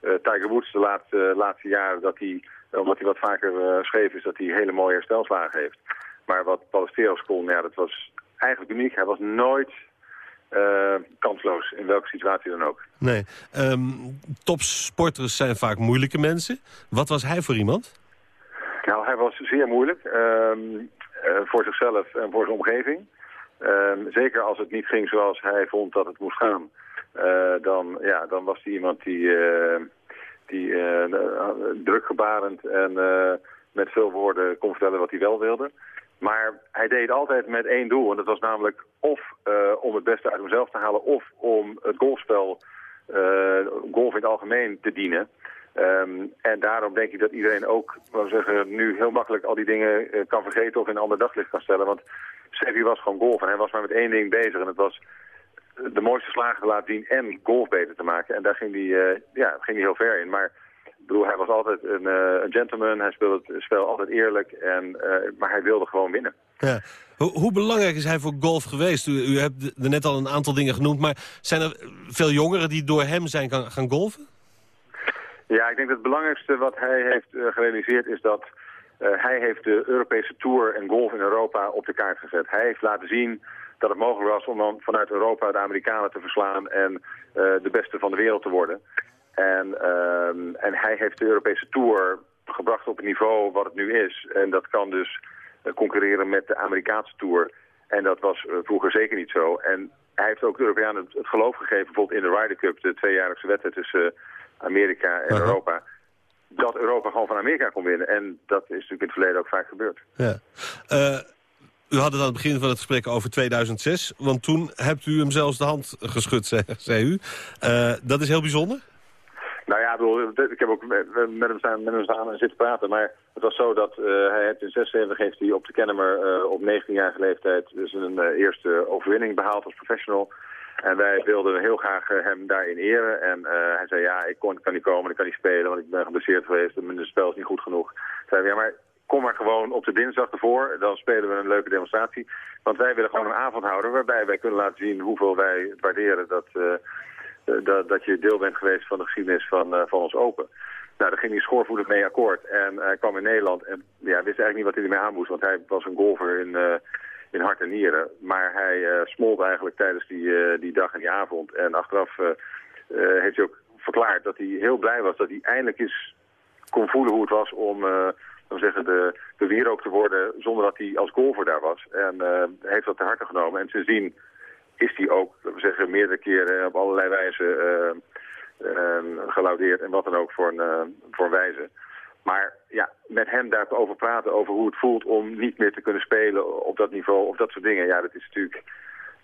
Tiger Woods de laatste, laatste jaren, dat hij, omdat hij wat vaker scheef is, dat hij hele mooie herstelslagen heeft. Maar wat Palesteros kon, ja, dat was eigenlijk uniek. Hij was nooit uh, kansloos, in welke situatie dan ook. Nee. Um, topsporters zijn vaak moeilijke mensen. Wat was hij voor iemand? Nou, hij was zeer moeilijk. Um, uh, voor zichzelf en voor zijn omgeving. Um, zeker als het niet ging zoals hij vond dat het moest gaan. Uh, dan, ja, dan was hij iemand die, die drukgebarend en met veel woorden kon vertellen wat hij wel wilde. Maar hij deed altijd met één doel. En dat was namelijk of uh, om het beste uit hemzelf te halen... of om het golfspel, uh, golf in het algemeen, te dienen. Um, en daarom denk ik dat iedereen ook zeggen, nu heel makkelijk al die dingen uh, kan vergeten... of in een ander daglicht kan stellen. Want Sevi was gewoon golf en hij was maar met één ding bezig. En dat was de mooiste slagen te laten zien en golf beter te maken. En daar ging hij, ja, ging heel ver in. Maar bedoel, hij was altijd een, uh, een gentleman. Hij speelde het spel altijd eerlijk. En, uh, maar hij wilde gewoon winnen. Ja. Hoe, hoe, belangrijk is hij voor golf geweest? U, u hebt er net al een aantal dingen genoemd. Maar zijn er veel jongeren die door hem zijn gaan, gaan golven? Ja, ik denk dat het belangrijkste wat hij heeft uh, gerealiseerd is dat... hij heeft de Europese Tour en golf in Europa op de kaart gezet. Hij heeft laten zien dat het mogelijk was om dan vanuit Europa de Amerikanen te verslaan... en de beste van de wereld te worden. En, um, en hij heeft de Europese Tour gebracht op het niveau wat het nu is. En dat kan dus uh, concurreren met de Amerikaanse Tour. En dat was uh, vroeger zeker niet zo. En hij heeft ook de Europeanen het, geloof gegeven, bijvoorbeeld in de Ryder Cup, de tweejaarlijkse wedstrijd tussen uh, Amerika en uh -huh. Europa, dat Europa gewoon van Amerika kon winnen. En dat is natuurlijk in het verleden ook vaak gebeurd. Ja. u had het aan het begin van het gesprek over 2006, want toen hebt u hem zelfs de hand geschud, zei, zei u. dat is heel bijzonder? Nou ja, ik heb ook met hem staan, met hem staan en zitten praten. Maar het was zo dat uh, hij in 76 heeft hij op de Kennemer uh, op 19-jarige leeftijd dus een uh, eerste overwinning behaald als professional. En wij wilden heel graag hem daarin eren. En hij zei, ja, ik kon, kan niet komen, ik kan niet spelen, want ik ben geblesseerd geweest en mijn spel is niet goed genoeg. Zei, ja, maar kom maar gewoon op de dinsdag ervoor, dan spelen we een leuke demonstratie. Want wij willen gewoon een avond houden waarbij wij kunnen laten zien hoeveel wij waarderen dat dat, dat je deel bent geweest van de geschiedenis van, uh, van ons Open. Nou, daar ging hij schoorvoetend mee akkoord. En hij kwam in Nederland en ja, wist eigenlijk niet wat hij ermee aan moest. Want hij was een golfer in, in hart en nieren. Maar hij smolt eigenlijk tijdens die, die dag en die avond. En achteraf heeft hij ook verklaard dat hij heel blij was dat hij eindelijk eens kon voelen hoe het was om zeggen, de, de wierook te worden zonder dat hij als golfer daar was. En heeft dat te harte genomen. En sindsdien is hij ook, we zeggen, meerdere keren op allerlei wijzen gelaudeerd en wat dan ook voor een, voor een wijze. Maar ja, met hem daarover praten, over hoe het voelt om niet meer te kunnen spelen op dat niveau, of dat soort dingen. Ja, dat is natuurlijk,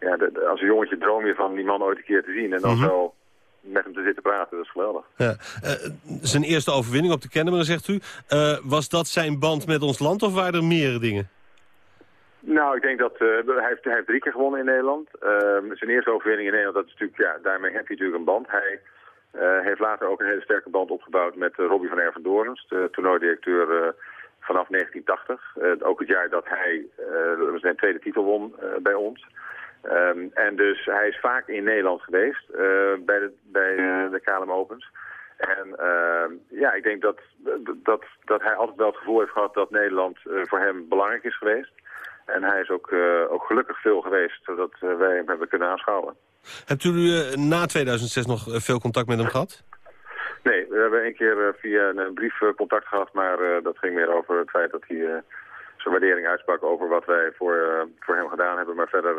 ja, als een jongetje droom je van die man ooit een keer te zien en dan mm zo met hem te zitten praten. Dat is geweldig. Ja. Uh, zijn eerste overwinning op de Kennemer, zegt u. Uh, was dat zijn band met ons land of waren er meerdere dingen? Nou, ik denk dat uh, hij, heeft, hij heeft drie keer gewonnen in Nederland. zijn eerste overwinning in Nederland, dat is natuurlijk, ja, daarmee heb je natuurlijk een band. Hij uh, heeft later ook een hele sterke band opgebouwd met uh, Robbie van Ervendorens, de toernooidirecteur vanaf 1980. ook het jaar dat hij zijn tweede titel won bij ons. Um, en dus hij is vaak in Nederland geweest bij de, bij, de KLM Opens. En ehm, ja, ik denk dat, dat, dat hij altijd wel het gevoel heeft gehad dat Nederland voor hem belangrijk is geweest. En hij is ook, ook gelukkig veel geweest, zodat wij hem hebben kunnen aanschouwen. Hebt u uh, na 2006 nog eh, veel contact met hem gehad? Nee, we hebben een keer via een brief contact gehad, maar dat ging meer over het feit dat hij zijn waardering uitsprak over wat wij voor, voor hem gedaan hebben. Maar verder,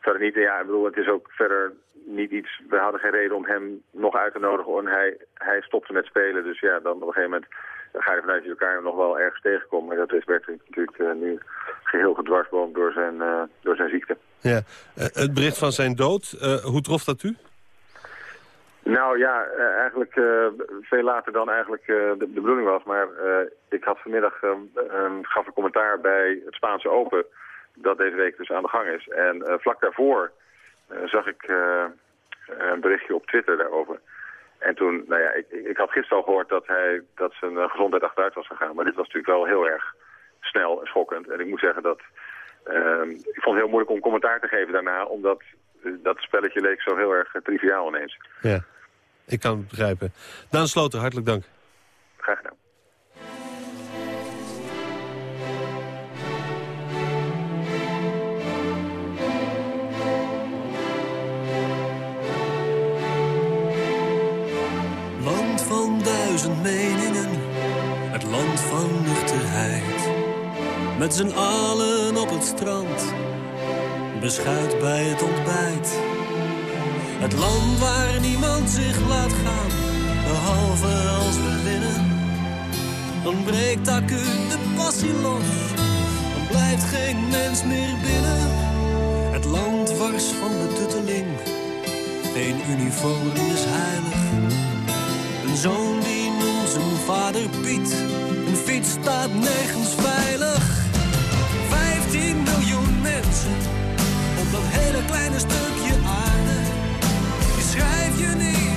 verder niet. Ja, ik bedoel, het is ook verder niet iets, we hadden geen reden om hem nog uit te nodigen. En hij, hij stopte met spelen, dus ja, dan op een gegeven moment ga je vanuit je elkaar nog wel ergens tegenkomen. Maar dat is Bertrand natuurlijk nu geheel gedwarsboomd door zijn, door zijn ziekte. Ja. Uh, het bericht van zijn dood, hoe trof dat u? Nou ja, uh, eigenlijk veel later dan eigenlijk de, de, bedoeling was. Maar ik had vanmiddag, gaf een commentaar bij het Spaanse Open, dat deze week dus aan de gang is. En vlak daarvoor zag ik een berichtje op Twitter daarover. En toen, nou ja, ik, ik had gisteren al gehoord dat, hij, dat zijn gezondheid achteruit was gegaan. Maar dit was natuurlijk wel heel erg snel en schokkend. En ik moet zeggen dat Ehm, ik vond het heel moeilijk om commentaar te geven daarna, omdat eh, dat spelletje leek zo heel erg eh, triviaal ineens. Ja, ik kan het begrijpen. Daan Sloten, hartelijk dank. Graag gedaan. Duizend meningen, het land van nuchterheid met z'n allen op het strand, beschuit bij het ontbijt. Het land waar niemand zich laat gaan, behalve als we winnen. Dan breekt acuut de passie los, dan blijft geen mens meer binnen. Het land wars van de tutteling, geen uniform is heilig. Een zoon vader Piet, een fiets staat nergens veilig. 10 miljoen mensen op dat hele kleine stukje aarde. Die schrijf je niet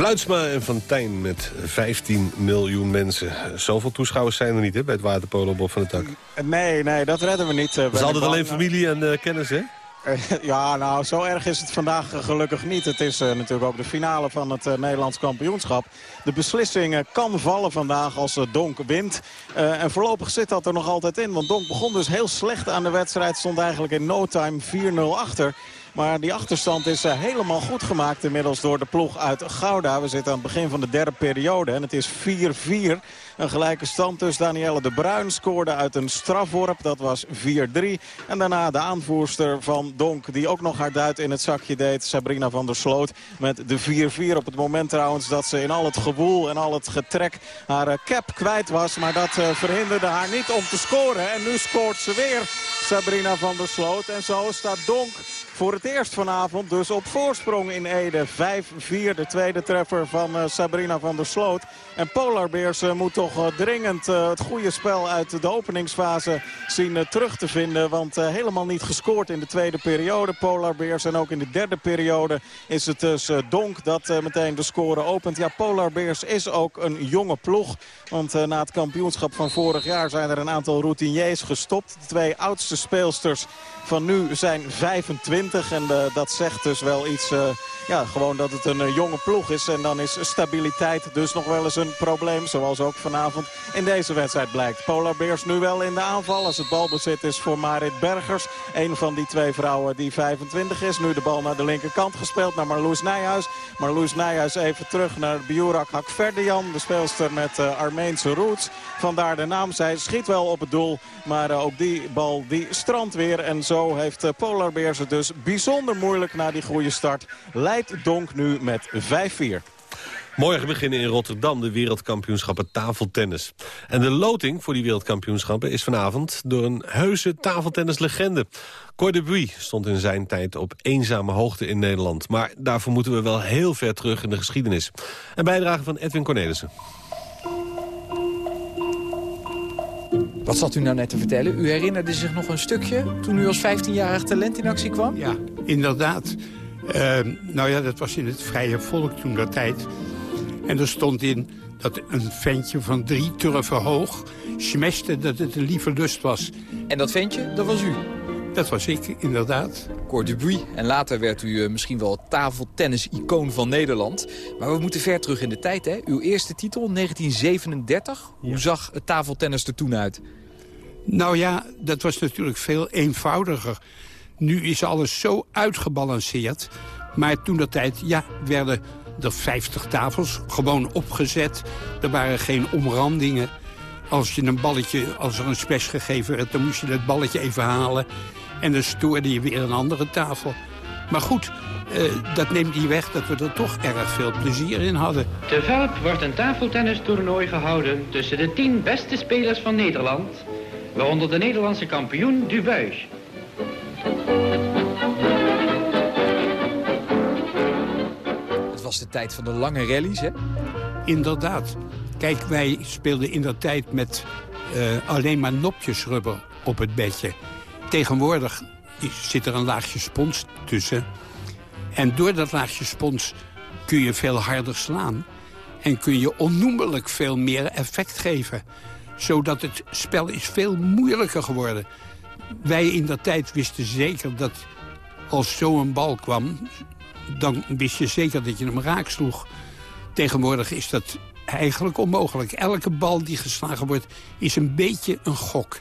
Fluitsma en Fontijn met 15 miljoen mensen. Zoveel toeschouwers zijn er niet hè, bij het waterpolobob van de tak. Nee, nee, dat redden we niet. Het is altijd alleen familie en uh, kennis, hè? Ja, nou, zo erg is het vandaag gelukkig niet. Het is uh, natuurlijk ook de finale van het uh, Nederlands kampioenschap. De beslissing uh, kan vallen vandaag als Donk wint. en voorlopig zit dat er nog altijd in. Want Donk begon dus heel slecht aan de wedstrijd. Stond eigenlijk in no time 4-0 achter. Maar die achterstand is uh, helemaal goed gemaakt inmiddels door de ploeg uit Gouda. We zitten aan het begin van de derde periode en het is 4-4. Een gelijke stand dus. Danielle de Bruin scoorde uit een strafworp. Dat was 4-3. En daarna de aanvoerster van Donk die ook nog haar duit in het zakje deed. Sabrina van der Sloot met de 4-4. Op het moment trouwens dat ze in al het gewoel en al het getrek haar uh, cap kwijt was. Maar dat uh, verhinderde haar niet om te scoren. En nu scoort ze weer Sabrina van der Sloot. En zo staat Donk voor het eerst vanavond dus op voorsprong in Ede. 5-4 de tweede treffer van uh, Sabrina van der Sloot. En Polar Bears uh, moet toch uh, dringend het goede spel uit de openingsfase zien terug te vinden. Want helemaal niet gescoord in de tweede periode Polar Bears. En ook in de derde periode is het dus Donk dat meteen de score opent. Ja, Polar Bears is ook een jonge ploeg. Want na het kampioenschap van vorig jaar zijn er een aantal routiniers gestopt. De twee oudste speelsters van nu zijn 25. En uh, dat zegt dus wel iets, uh, ja, gewoon dat het een uh, jonge ploeg is. En dan is stabiliteit dus nog wel eens een probleem. Zoals ook vanavond in deze wedstrijd blijkt. Polar Bears nu wel in de aanval. Als het balbezit is voor Marit Bergers. Een van die twee vrouwen die 25 is. Nu de bal naar de linkerkant gespeeld naar Marloes Nijhuis. Marloes Nijhuis even terug naar Biurak Hakverdian. De speelster met Armeense roots. Vandaar de naam. Zij schiet wel op het doel. Maar ook die bal die strandt weer. En zo heeft Polar Bears het dus bijzonder moeilijk na die goede start. Leidt Donk nu met 5-4. Morgen beginnen in Rotterdam de wereldkampioenschappen tafeltennis. En de loting voor die wereldkampioenschappen is vanavond door een heuse tafeltennislegende. Cor de Buy stond in zijn tijd op eenzame hoogte in Nederland. Maar daarvoor moeten we wel heel ver terug in de geschiedenis. Een bijdrage van Edwin Cornelissen. Wat zat u nou net te vertellen? U herinnerde zich nog een stukje toen u als 15-jarig talent in actie kwam? Ja, inderdaad. Uh, nou ja, dat was in het Vrije Volk toen dat tijd. En er stond in dat een ventje van drie turven hoog... smeste dat het een lieve lust was. En dat ventje, dat was u? Dat was ik, inderdaad. Cor Dubuis. En later werd u uh, misschien wel tafeltennis-icoon van Nederland. Maar we moeten ver terug in de tijd, hè? Uw eerste titel, 1937. Ja. Hoe zag het tafeltennis er toen uit? Nou ja, dat was natuurlijk veel eenvoudiger. Nu is alles zo uitgebalanceerd. Maar toen dat tijd, ja, werden er 50 tafels gewoon opgezet. Er waren geen omrandingen. Als je een balletje, als er een smash gegeven werd, dan moest je het balletje even halen. En dan stoorde je weer een andere tafel. Maar goed, uh, dat neemt niet weg dat we er toch erg veel plezier in hadden. Te Velp wordt een tafeltennistoernooi gehouden tussen de tien beste spelers van Nederland. Waaronder de Nederlandse kampioen Dubuis. Het was de tijd van de lange rallies, hè? Inderdaad. Kijk, wij speelden in dat tijd met uh, alleen maar nopjesrubber op het bedje. Tegenwoordig zit er een laagje spons tussen. En door dat laagje spons kun je veel harder slaan. En kun je onnoemelijk veel meer effect geven. Zodat het spel is veel moeilijker geworden. Wij in dat tijd wisten zeker dat als zo'n bal kwam... dan wist je zeker dat je hem raak sloeg. Tegenwoordig is dat eigenlijk onmogelijk. Elke bal die geslagen wordt is een beetje een gok.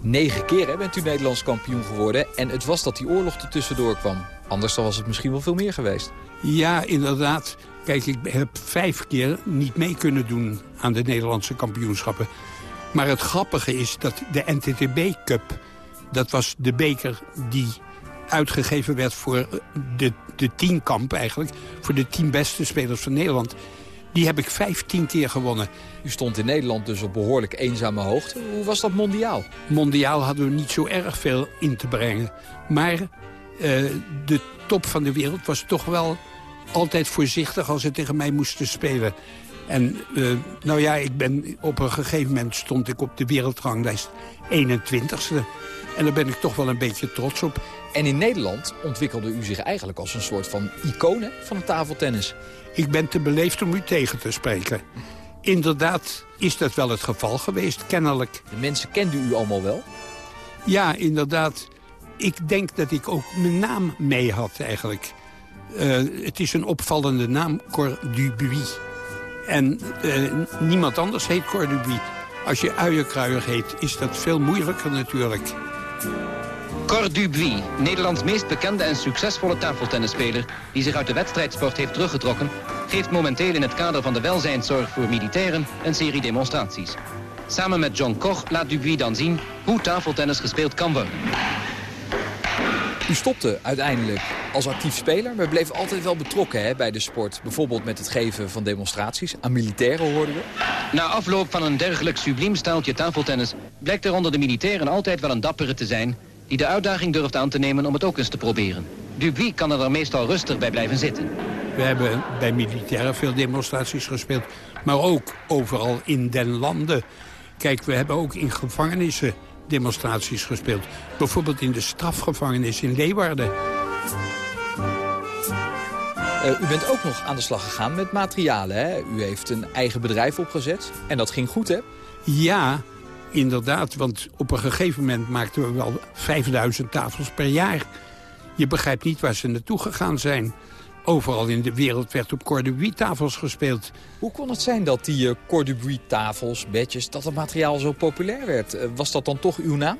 Negen keer hè, bent u Nederlands kampioen geworden. En het was dat die oorlog er tussendoor kwam. Anders dan was het misschien wel veel meer geweest. Ja, inderdaad. Kijk, ik heb vijf keer niet mee kunnen doen aan de Nederlandse kampioenschappen. Maar het grappige is dat de NTTB Cup... dat was de beker die uitgegeven werd voor de, de tienkamp eigenlijk. Voor de tien beste spelers van Nederland. Die heb ik vijftien keer gewonnen. U stond in Nederland dus op behoorlijk eenzame hoogte. Hoe was dat mondiaal? Mondiaal hadden we niet zo erg veel in te brengen. Maar uh, de top van de wereld was toch wel altijd voorzichtig als ze tegen mij moesten spelen. En uh, nou ja, ik ben, op een gegeven moment stond ik op de wereldranglijst 21ste. En daar ben ik toch wel een beetje trots op. En in Nederland ontwikkelde u zich eigenlijk als een soort van icoon hè, van het tafeltennis. Ik ben te beleefd om u tegen te spreken. Inderdaad is dat wel het geval geweest, kennelijk. De mensen kenden u allemaal wel? Ja, inderdaad. Ik denk dat ik ook mijn naam mee had eigenlijk. Eh, het is een opvallende naam, Cor Dubuis. En eh, niemand anders heet Cor Dubuis. Als je uienkruier heet, is dat veel moeilijker natuurlijk. Cor Dubuis, Nederlands meest bekende en succesvolle tafeltennisspeler... die zich uit de wedstrijdsport heeft teruggetrokken... geeft momenteel in het kader van de welzijnszorg voor militairen een serie demonstraties. Samen met John Koch laat Dubuis dan zien hoe tafeltennis gespeeld kan worden. U stopte uiteindelijk als actief speler, maar bleef altijd wel betrokken hè, bij de sport. Bijvoorbeeld met het geven van demonstraties. Aan militairen hoorden we. Na afloop van een dergelijk subliem staaltje tafeltennis... blijkt er onder de militairen altijd wel een dappere te zijn... die de uitdaging durft aan te nemen om het ook eens te proberen. Dubuis kan er dan meestal rustig bij blijven zitten. We hebben bij militairen veel demonstraties gespeeld. Maar ook overal in den landen. Kijk, we hebben ook in gevangenissen demonstraties gespeeld. Bijvoorbeeld in de strafgevangenis in Leeuwarden. Uh, u bent ook nog aan de slag gegaan met materialen. Hè? U heeft een eigen bedrijf opgezet. En dat ging goed, hè? Ja, inderdaad. Want op een gegeven moment maakten we wel 5000 tafels per jaar. Je begrijpt niet waar ze naartoe gegaan zijn. Overal in de wereld werd op cordubuy-tafels gespeeld. Hoe kon het zijn dat die cordubuy-tafels, bedjes, dat het materiaal zo populair werd? Uh, was dat dan toch uw naam?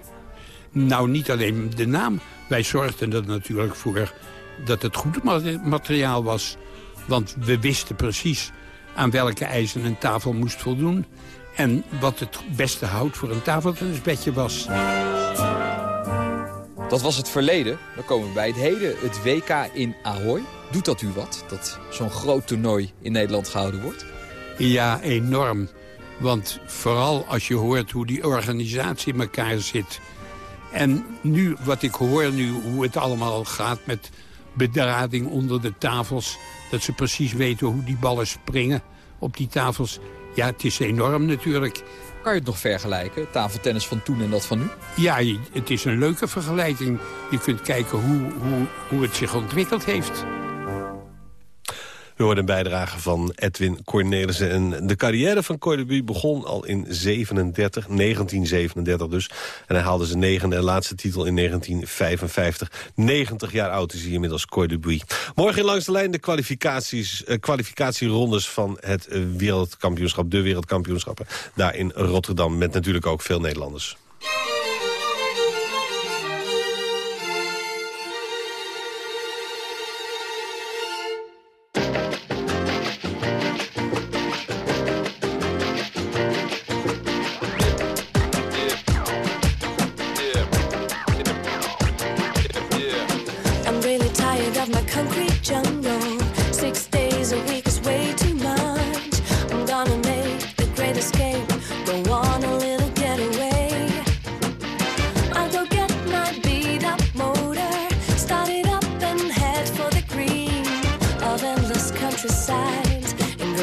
Nou, niet alleen de naam. Wij zorgden er natuurlijk voor dat het goed materiaal was. Want we wisten precies aan welke eisen een tafel moest voldoen... en wat het beste hout voor een tafeltennisbedje was. Dat was het verleden. Dan komen we bij het heden, het WK in Ahoy. Doet dat u wat, dat zo'n groot toernooi in Nederland gehouden wordt? Ja, enorm. Want vooral als je hoort hoe die organisatie in elkaar zit... en nu, wat ik hoor nu, hoe het allemaal gaat met bedrading onder de tafels... dat ze precies weten hoe die ballen springen op die tafels. Ja, het is enorm natuurlijk. Kan je het nog vergelijken, tafeltennis van toen en dat van nu? Ja, het is een leuke vergelijking. Je kunt kijken hoe, hoe, hoe het zich ontwikkeld heeft. We hoorden een bijdrage van Edwin Cornelissen. En de carrière van Cordebu begon al in 37, 1937 dus. En hij haalde zijn negende en laatste titel in 1955. 90 jaar oud is hij inmiddels Cordebu. Morgen langs de lijn de kwalificaties, eh, kwalificatierondes van het wereldkampioenschap. De wereldkampioenschappen daar in Rotterdam. Met natuurlijk ook veel Nederlanders.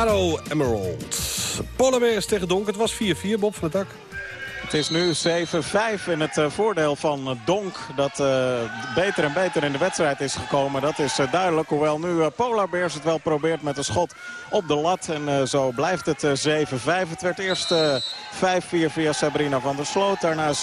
Caro Emerald. Polar tegen Donk. Het was 4-4, Bob van der Tak. Het is nu 7-5 in het uh, voordeel van uh, Donk. Dat uh, beter en beter in de wedstrijd is gekomen. Dat is duidelijk. Hoewel nu Bears het wel probeert met een schot op de lat. En zo blijft het 7-5. Het werd eerst 5-4 via Sabrina van der Sloot. Daarna 6-4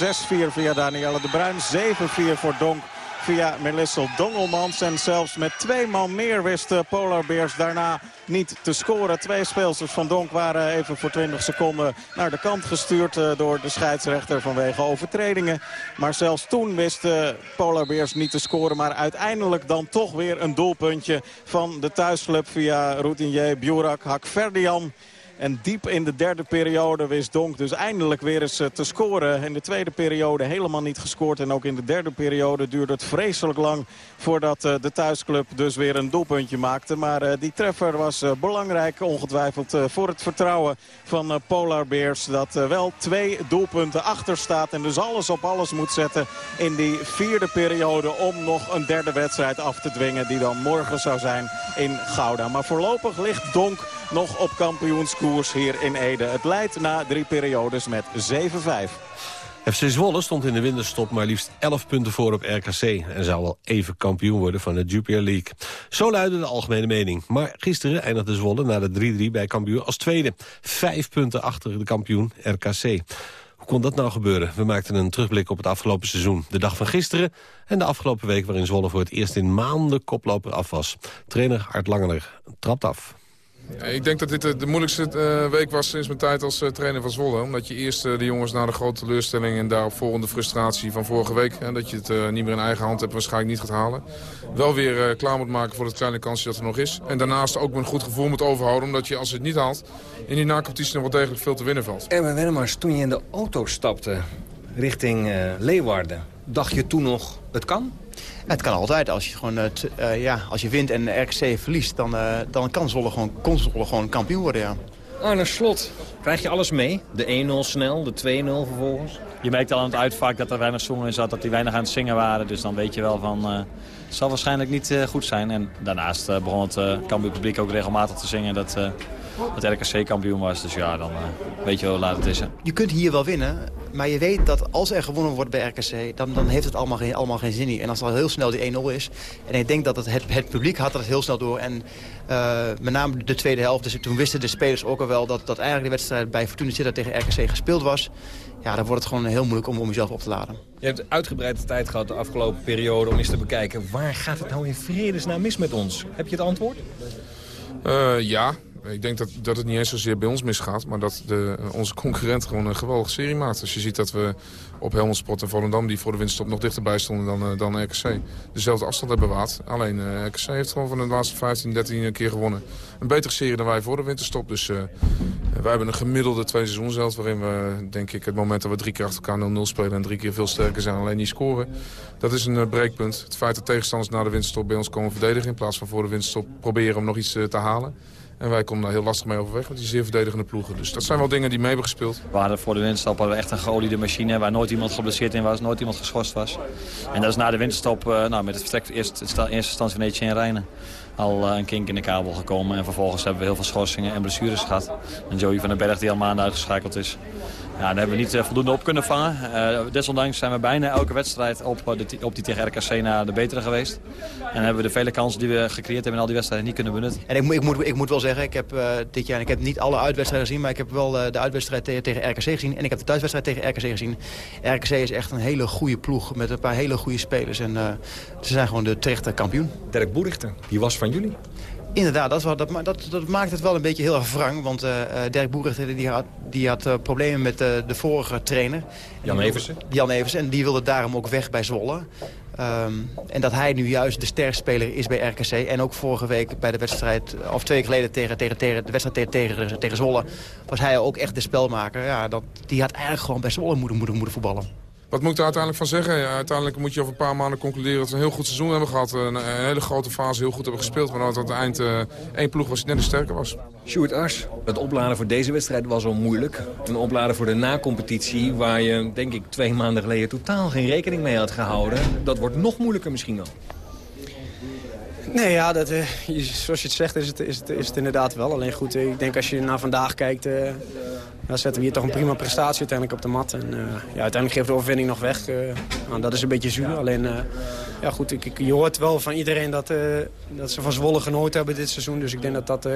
via Danielle de Bruin. 7-4 voor Donk via Melissel Dongelmans. En zelfs met twee man meer wist Polar Bears daarna niet te scoren. Twee speelsters van Donk waren even voor 20 seconden naar de kant gestuurd eh, door de scheidsrechter vanwege overtredingen. Maar zelfs toen wist Polar Bears niet te scoren. Maar uiteindelijk dan toch weer een doelpuntje van de thuisclub via routinier Burak Hakverdian. En diep in de derde periode wist Donk dus eindelijk weer eens eh, te scoren. In de tweede periode helemaal niet gescoord. En ook in de derde periode duurde het vreselijk lang voordat eh, de thuisclub dus weer een doelpuntje maakte. Maar eh, die treffer was belangrijk ongetwijfeld voor het vertrouwen van Polar Bears. Dat wel twee doelpunten achter staat. En dus alles op alles moet zetten in die vierde periode om nog een derde wedstrijd af te dwingen. Die dan morgen zou zijn in Gouda. Maar voorlopig ligt Donk nog op kampioenskoers hier in Ede. Het leidt na drie periodes met 7-5. FC Zwolle stond in de winterstop maar liefst 11 punten voor op RKC... en zou wel even kampioen worden van de Jupiler League. Zo luidde de algemene mening. Maar gisteren eindigde Zwolle na de 3-3 bij Cambuur als tweede. Vijf punten achter de kampioen RKC. Hoe kon dat nou gebeuren? We maakten een terugblik op het afgelopen seizoen. De dag van gisteren en de afgelopen week waarin Zwolle voor het eerst in maanden koploper af was. Trainer Art Langener trapt af. Ik denk dat dit de moeilijkste eh, week was sinds mijn tijd als eh, trainer van Zwolle. Omdat je eerst eh, de jongens na de grote teleurstelling en daarop volgende frustratie van vorige week... en dat je het niet meer in eigen hand hebt waarschijnlijk niet gaat halen... wel weer klaar moet maken voor het kleine kansje dat er nog is. En daarnaast ook een goed gevoel moet overhouden. Omdat je als je het niet haalt in die na-competitie nog wel degelijk veel te winnen valt. Erwin Wennemars, toen je in de auto stapte richting Leeuwarden... dacht je toen nog, het kan? Het kan altijd. Als je, gewoon, uh, ja, als je wint en RKC verliest, dan, uh, dan kan Zwolle gewoon, kon Zwolle gewoon kampioen worden. Ja. Arne Slot, krijg je alles mee? De 1-0 snel, de 2-0 vervolgens? Je merkt al aan het uitvak dat er weinig zongen in zat, dat die weinig aan het zingen waren. Dus dan weet je wel van, uh, het zal waarschijnlijk niet goed zijn. En daarnaast begon het uh, publiek ook regelmatig te zingen dat, dat RKC kampioen was. Dus ja, dan weet je wel hoe laat het is. Hè. Je kunt hier wel winnen, maar je weet dat als er gewonnen wordt bij RKC... dan, dan heeft het allemaal geen, allemaal geen zin niet. En als al heel snel die 1-0 is... en ik denk dat het, het, het, publiek had dat heel snel door... en uh, met name de tweede helft, dus toen wisten de spelers ook al wel... dat, dat eigenlijk de wedstrijd bij Fortuna Sittard tegen RKC gespeeld was... ja, dan wordt het gewoon heel moeilijk om, om jezelf op te laden. Je hebt uitgebreide tijd gehad de afgelopen periode om eens te bekijken... waar gaat het nou in vredesnaam mis met ons? Heb je het antwoord? Uh, ja, ik denk dat, dat het niet eens zozeer bij ons misgaat... maar dat de, onze concurrent gewoon een geweldige serie maakt. Als je ziet dat we op Helmond Sport en Volendam... die voor de winststop nog dichterbij stonden dan, uh, dan RKC... dezelfde afstand hebben bewaard. Alleen uh, RKC heeft gewoon van de laatste 15, 13 keer gewonnen. Een betere serie dan wij voor de winterstop. Dus wij hebben een gemiddelde twee seizoenen zelfs... waarin we, denk ik, het moment dat we drie keer achter elkaar 0-0 spelen... en drie keer veel sterker zijn, alleen niet scoren. Dat is een breekpunt. Het feit dat tegenstanders na de winterstop bij ons komen verdedigen... in plaats van voor de winterstop proberen om nog iets te halen... En wij komen daar heel lastig mee overweg met die zeer verdedigende ploegen. Dus dat zijn wel dingen die mee hebben gespeeld. We hadden voor de winterstop hadden we echt een geoliede machine... waar nooit iemand geblesseerd in was, nooit iemand geschorst was. En dat is na de winterstop uh, nou, met het vertrek eerst, eerste instantie van Etienne Rijnen al uh, een kink in de kabel gekomen. En vervolgens hebben we heel veel schorsingen en blessures gehad. En Joey van den Berg die al maanden uitgeschakeld is. Ja, daar hebben we niet uh, voldoende op kunnen vangen. Uh, desondanks zijn we bijna elke wedstrijd op, de, op die tegen RKC naar de betere geweest. En hebben we de vele kansen die we gecreëerd hebben in al die wedstrijden niet kunnen benutten. En ik, ik, moet, ik moet wel zeggen, ik heb uh, dit jaar, ik heb niet alle uitwedstrijden gezien, maar ik heb wel de uitwedstrijd tegen, tegen RKC gezien. En ik heb de thuiswedstrijd tegen RKC gezien. RKC is echt een hele goede ploeg met een paar hele goede spelers. En ze zijn gewoon de terechte kampioen. Dirk Boerichter, die was van jullie. Inderdaad, dat, dat, dat, dat, maakt het wel een beetje heel erg wrang. Want uh, Dirk Boerichter die had, die had uh, problemen met uh, de vorige trainer. Jan Eversen. Jan Eversen. En die wilde daarom ook weg bij Zwolle. Um, en dat hij nu juist de sterspeler is bij RKC. En ook vorige week bij de wedstrijd, of twee weken geleden tegen, tegen, tegen de wedstrijd tegen, tegen, tegen Zwolle... was hij ook echt de spelmaker. Ja, dat, die had eigenlijk gewoon bij Zwolle moeten, moeten, moeten voetballen. Wat moet ik daar uiteindelijk van zeggen? Ja, uiteindelijk moet je over een paar maanden concluderen dat we een heel goed seizoen hebben gehad. Een, een hele grote fase heel goed hebben gespeeld. Maar dat aan het eind uh, één ploeg was die net sterker was. Sjoerd Ars, het opladen voor deze wedstrijd was al moeilijk. Een opladen voor de na-competitie waar je denk ik twee maanden geleden totaal geen rekening mee had gehouden. Dat wordt nog moeilijker misschien wel. Nee, ja, dat, uh, zoals je het zegt is het, is, het, is het inderdaad wel. Alleen goed, ik denk als je naar vandaag kijkt... Uh, dan zetten we hier toch een prima prestatie uiteindelijk op de mat. En uh, ja, uiteindelijk geeft de overwinning nog weg. Nou, dat is een beetje zuur. Alleen, ja goed, ik, ik, je hoort wel van iedereen dat, dat ze van Zwolle genoten hebben dit seizoen. Dus ik denk dat dat,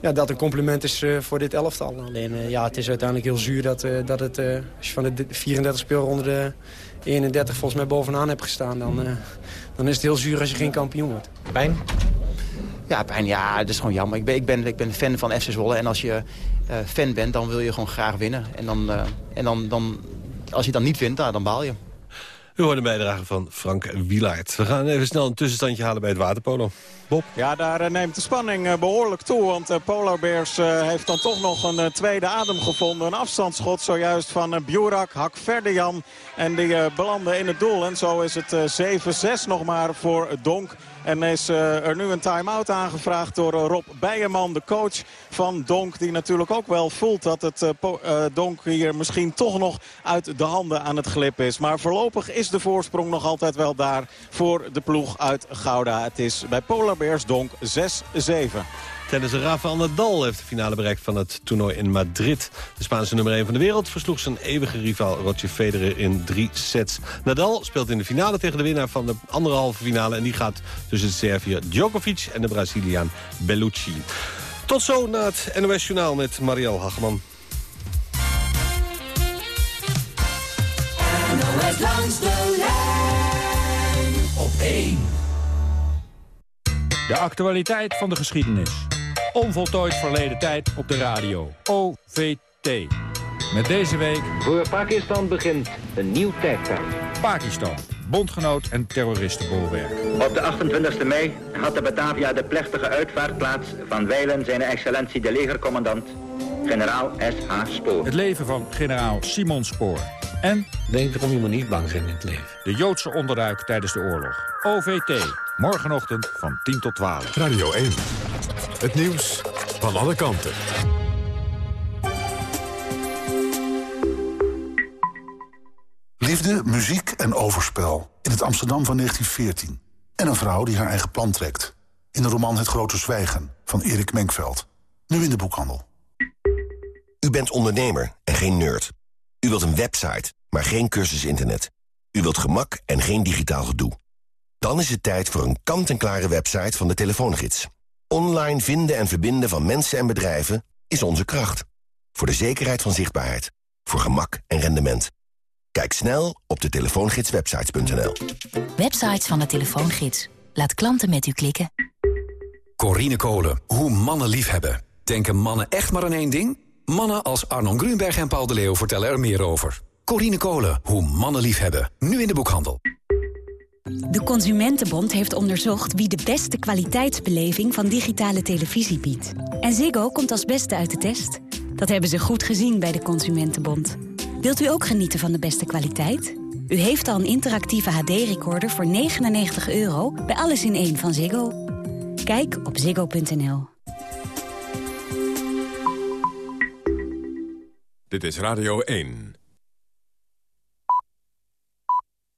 ja, dat een compliment is voor dit elftal. Alleen, ja, het is uiteindelijk heel zuur dat, dat het, als je van de 34 speelronden de 31 volgens mij bovenaan hebt gestaan... dan, dan is het heel zuur als je geen kampioen wordt. Pijn? Ja, pijn. Ja, dat is gewoon jammer. Ik ben, ik ben, ik ben fan van FC Zwolle. En als je uh, fan bent, dan wil je gewoon graag winnen. En, dan, uh, en dan, dan, als je dan niet wint, dan baal je. U hoort een bijdrage van Frank Wielaert. We gaan even snel een tussenstandje halen bij het waterpolo. Bob? Ja, daar neemt de spanning behoorlijk toe. Want Polar Bears heeft dan toch nog een tweede adem gevonden. Een afstandsschot zojuist van Bjurak, Hak Verdejan. En die belanden in het doel. En zo is het 7-6 nog maar voor Donk. En is er nu een time-out aangevraagd door Rob Beijerman, de coach van Donk. Die natuurlijk ook wel voelt dat het Donk hier misschien toch nog uit de handen aan het glippen is. Maar voorlopig is de voorsprong nog altijd wel daar voor de ploeg uit Gouda. Het is bij Polar Bears Donk 6-7. Tennis Rafael Nadal heeft de finale bereikt van het toernooi in Madrid. De Spaanse nummer 1 van de wereld versloeg zijn eeuwige rivaal Roger Federer in drie sets. Nadal speelt in de finale tegen de winnaar van de anderhalve finale... en die gaat tussen de Serviër Djokovic en de Braziliaan Bellucci. Tot zo na het NOS Journaal met Marielle Hageman. NOS langs de lijn op 1. De actualiteit van de geschiedenis. Onvoltooid verleden tijd op de radio. OVT. Met deze week... Voor Pakistan begint een nieuw tijdperk. Pakistan, bondgenoot en terroristenbolwerk. Op de 28e mei had de Batavia de plechtige uitvaart plaats... van wijlen zijn excellentie de legercommandant, generaal S.H. Spoor. Het leven van generaal Simon Spoor. En... Denk erom je moet niet bang zijn in het leven. De Joodse onderduik tijdens de oorlog. OVT. Morgenochtend van 10 tot 12. Radio 1. Het nieuws van alle kanten. Liefde, muziek en overspel. In het Amsterdam van 1914. En een vrouw die haar eigen plan trekt. In de roman Het Grote Zwijgen van Erik Menkveld. Nu in de boekhandel. U bent ondernemer en geen nerd. U wilt een website, maar geen cursus internet. U wilt gemak en geen digitaal gedoe. Dan is het tijd voor een kant-en-klare website van de telefoongids. Online vinden en verbinden van mensen en bedrijven is onze kracht. Voor de zekerheid van zichtbaarheid. Voor gemak en rendement. Kijk snel op de telefoongidswebsites.nl. Websites van de telefoongids. Laat klanten met u klikken. Corine Kolen. Hoe mannen lief hebben. Denken mannen echt maar aan één ding? Mannen als Arnon Grunberg en Paul de Leeuw vertellen er meer over. Corine Kolen. Hoe mannen lief hebben. Nu in de boekhandel. De Consumentenbond heeft onderzocht wie de beste kwaliteitsbeleving van digitale televisie biedt. En Ziggo komt als beste uit de test. Dat hebben ze goed gezien bij de Consumentenbond. Wilt u ook genieten van de beste kwaliteit? U heeft al een interactieve HD-recorder voor 99 euro bij Alles in 1 van Ziggo. Kijk op ziggo.nl. Dit is Radio 1.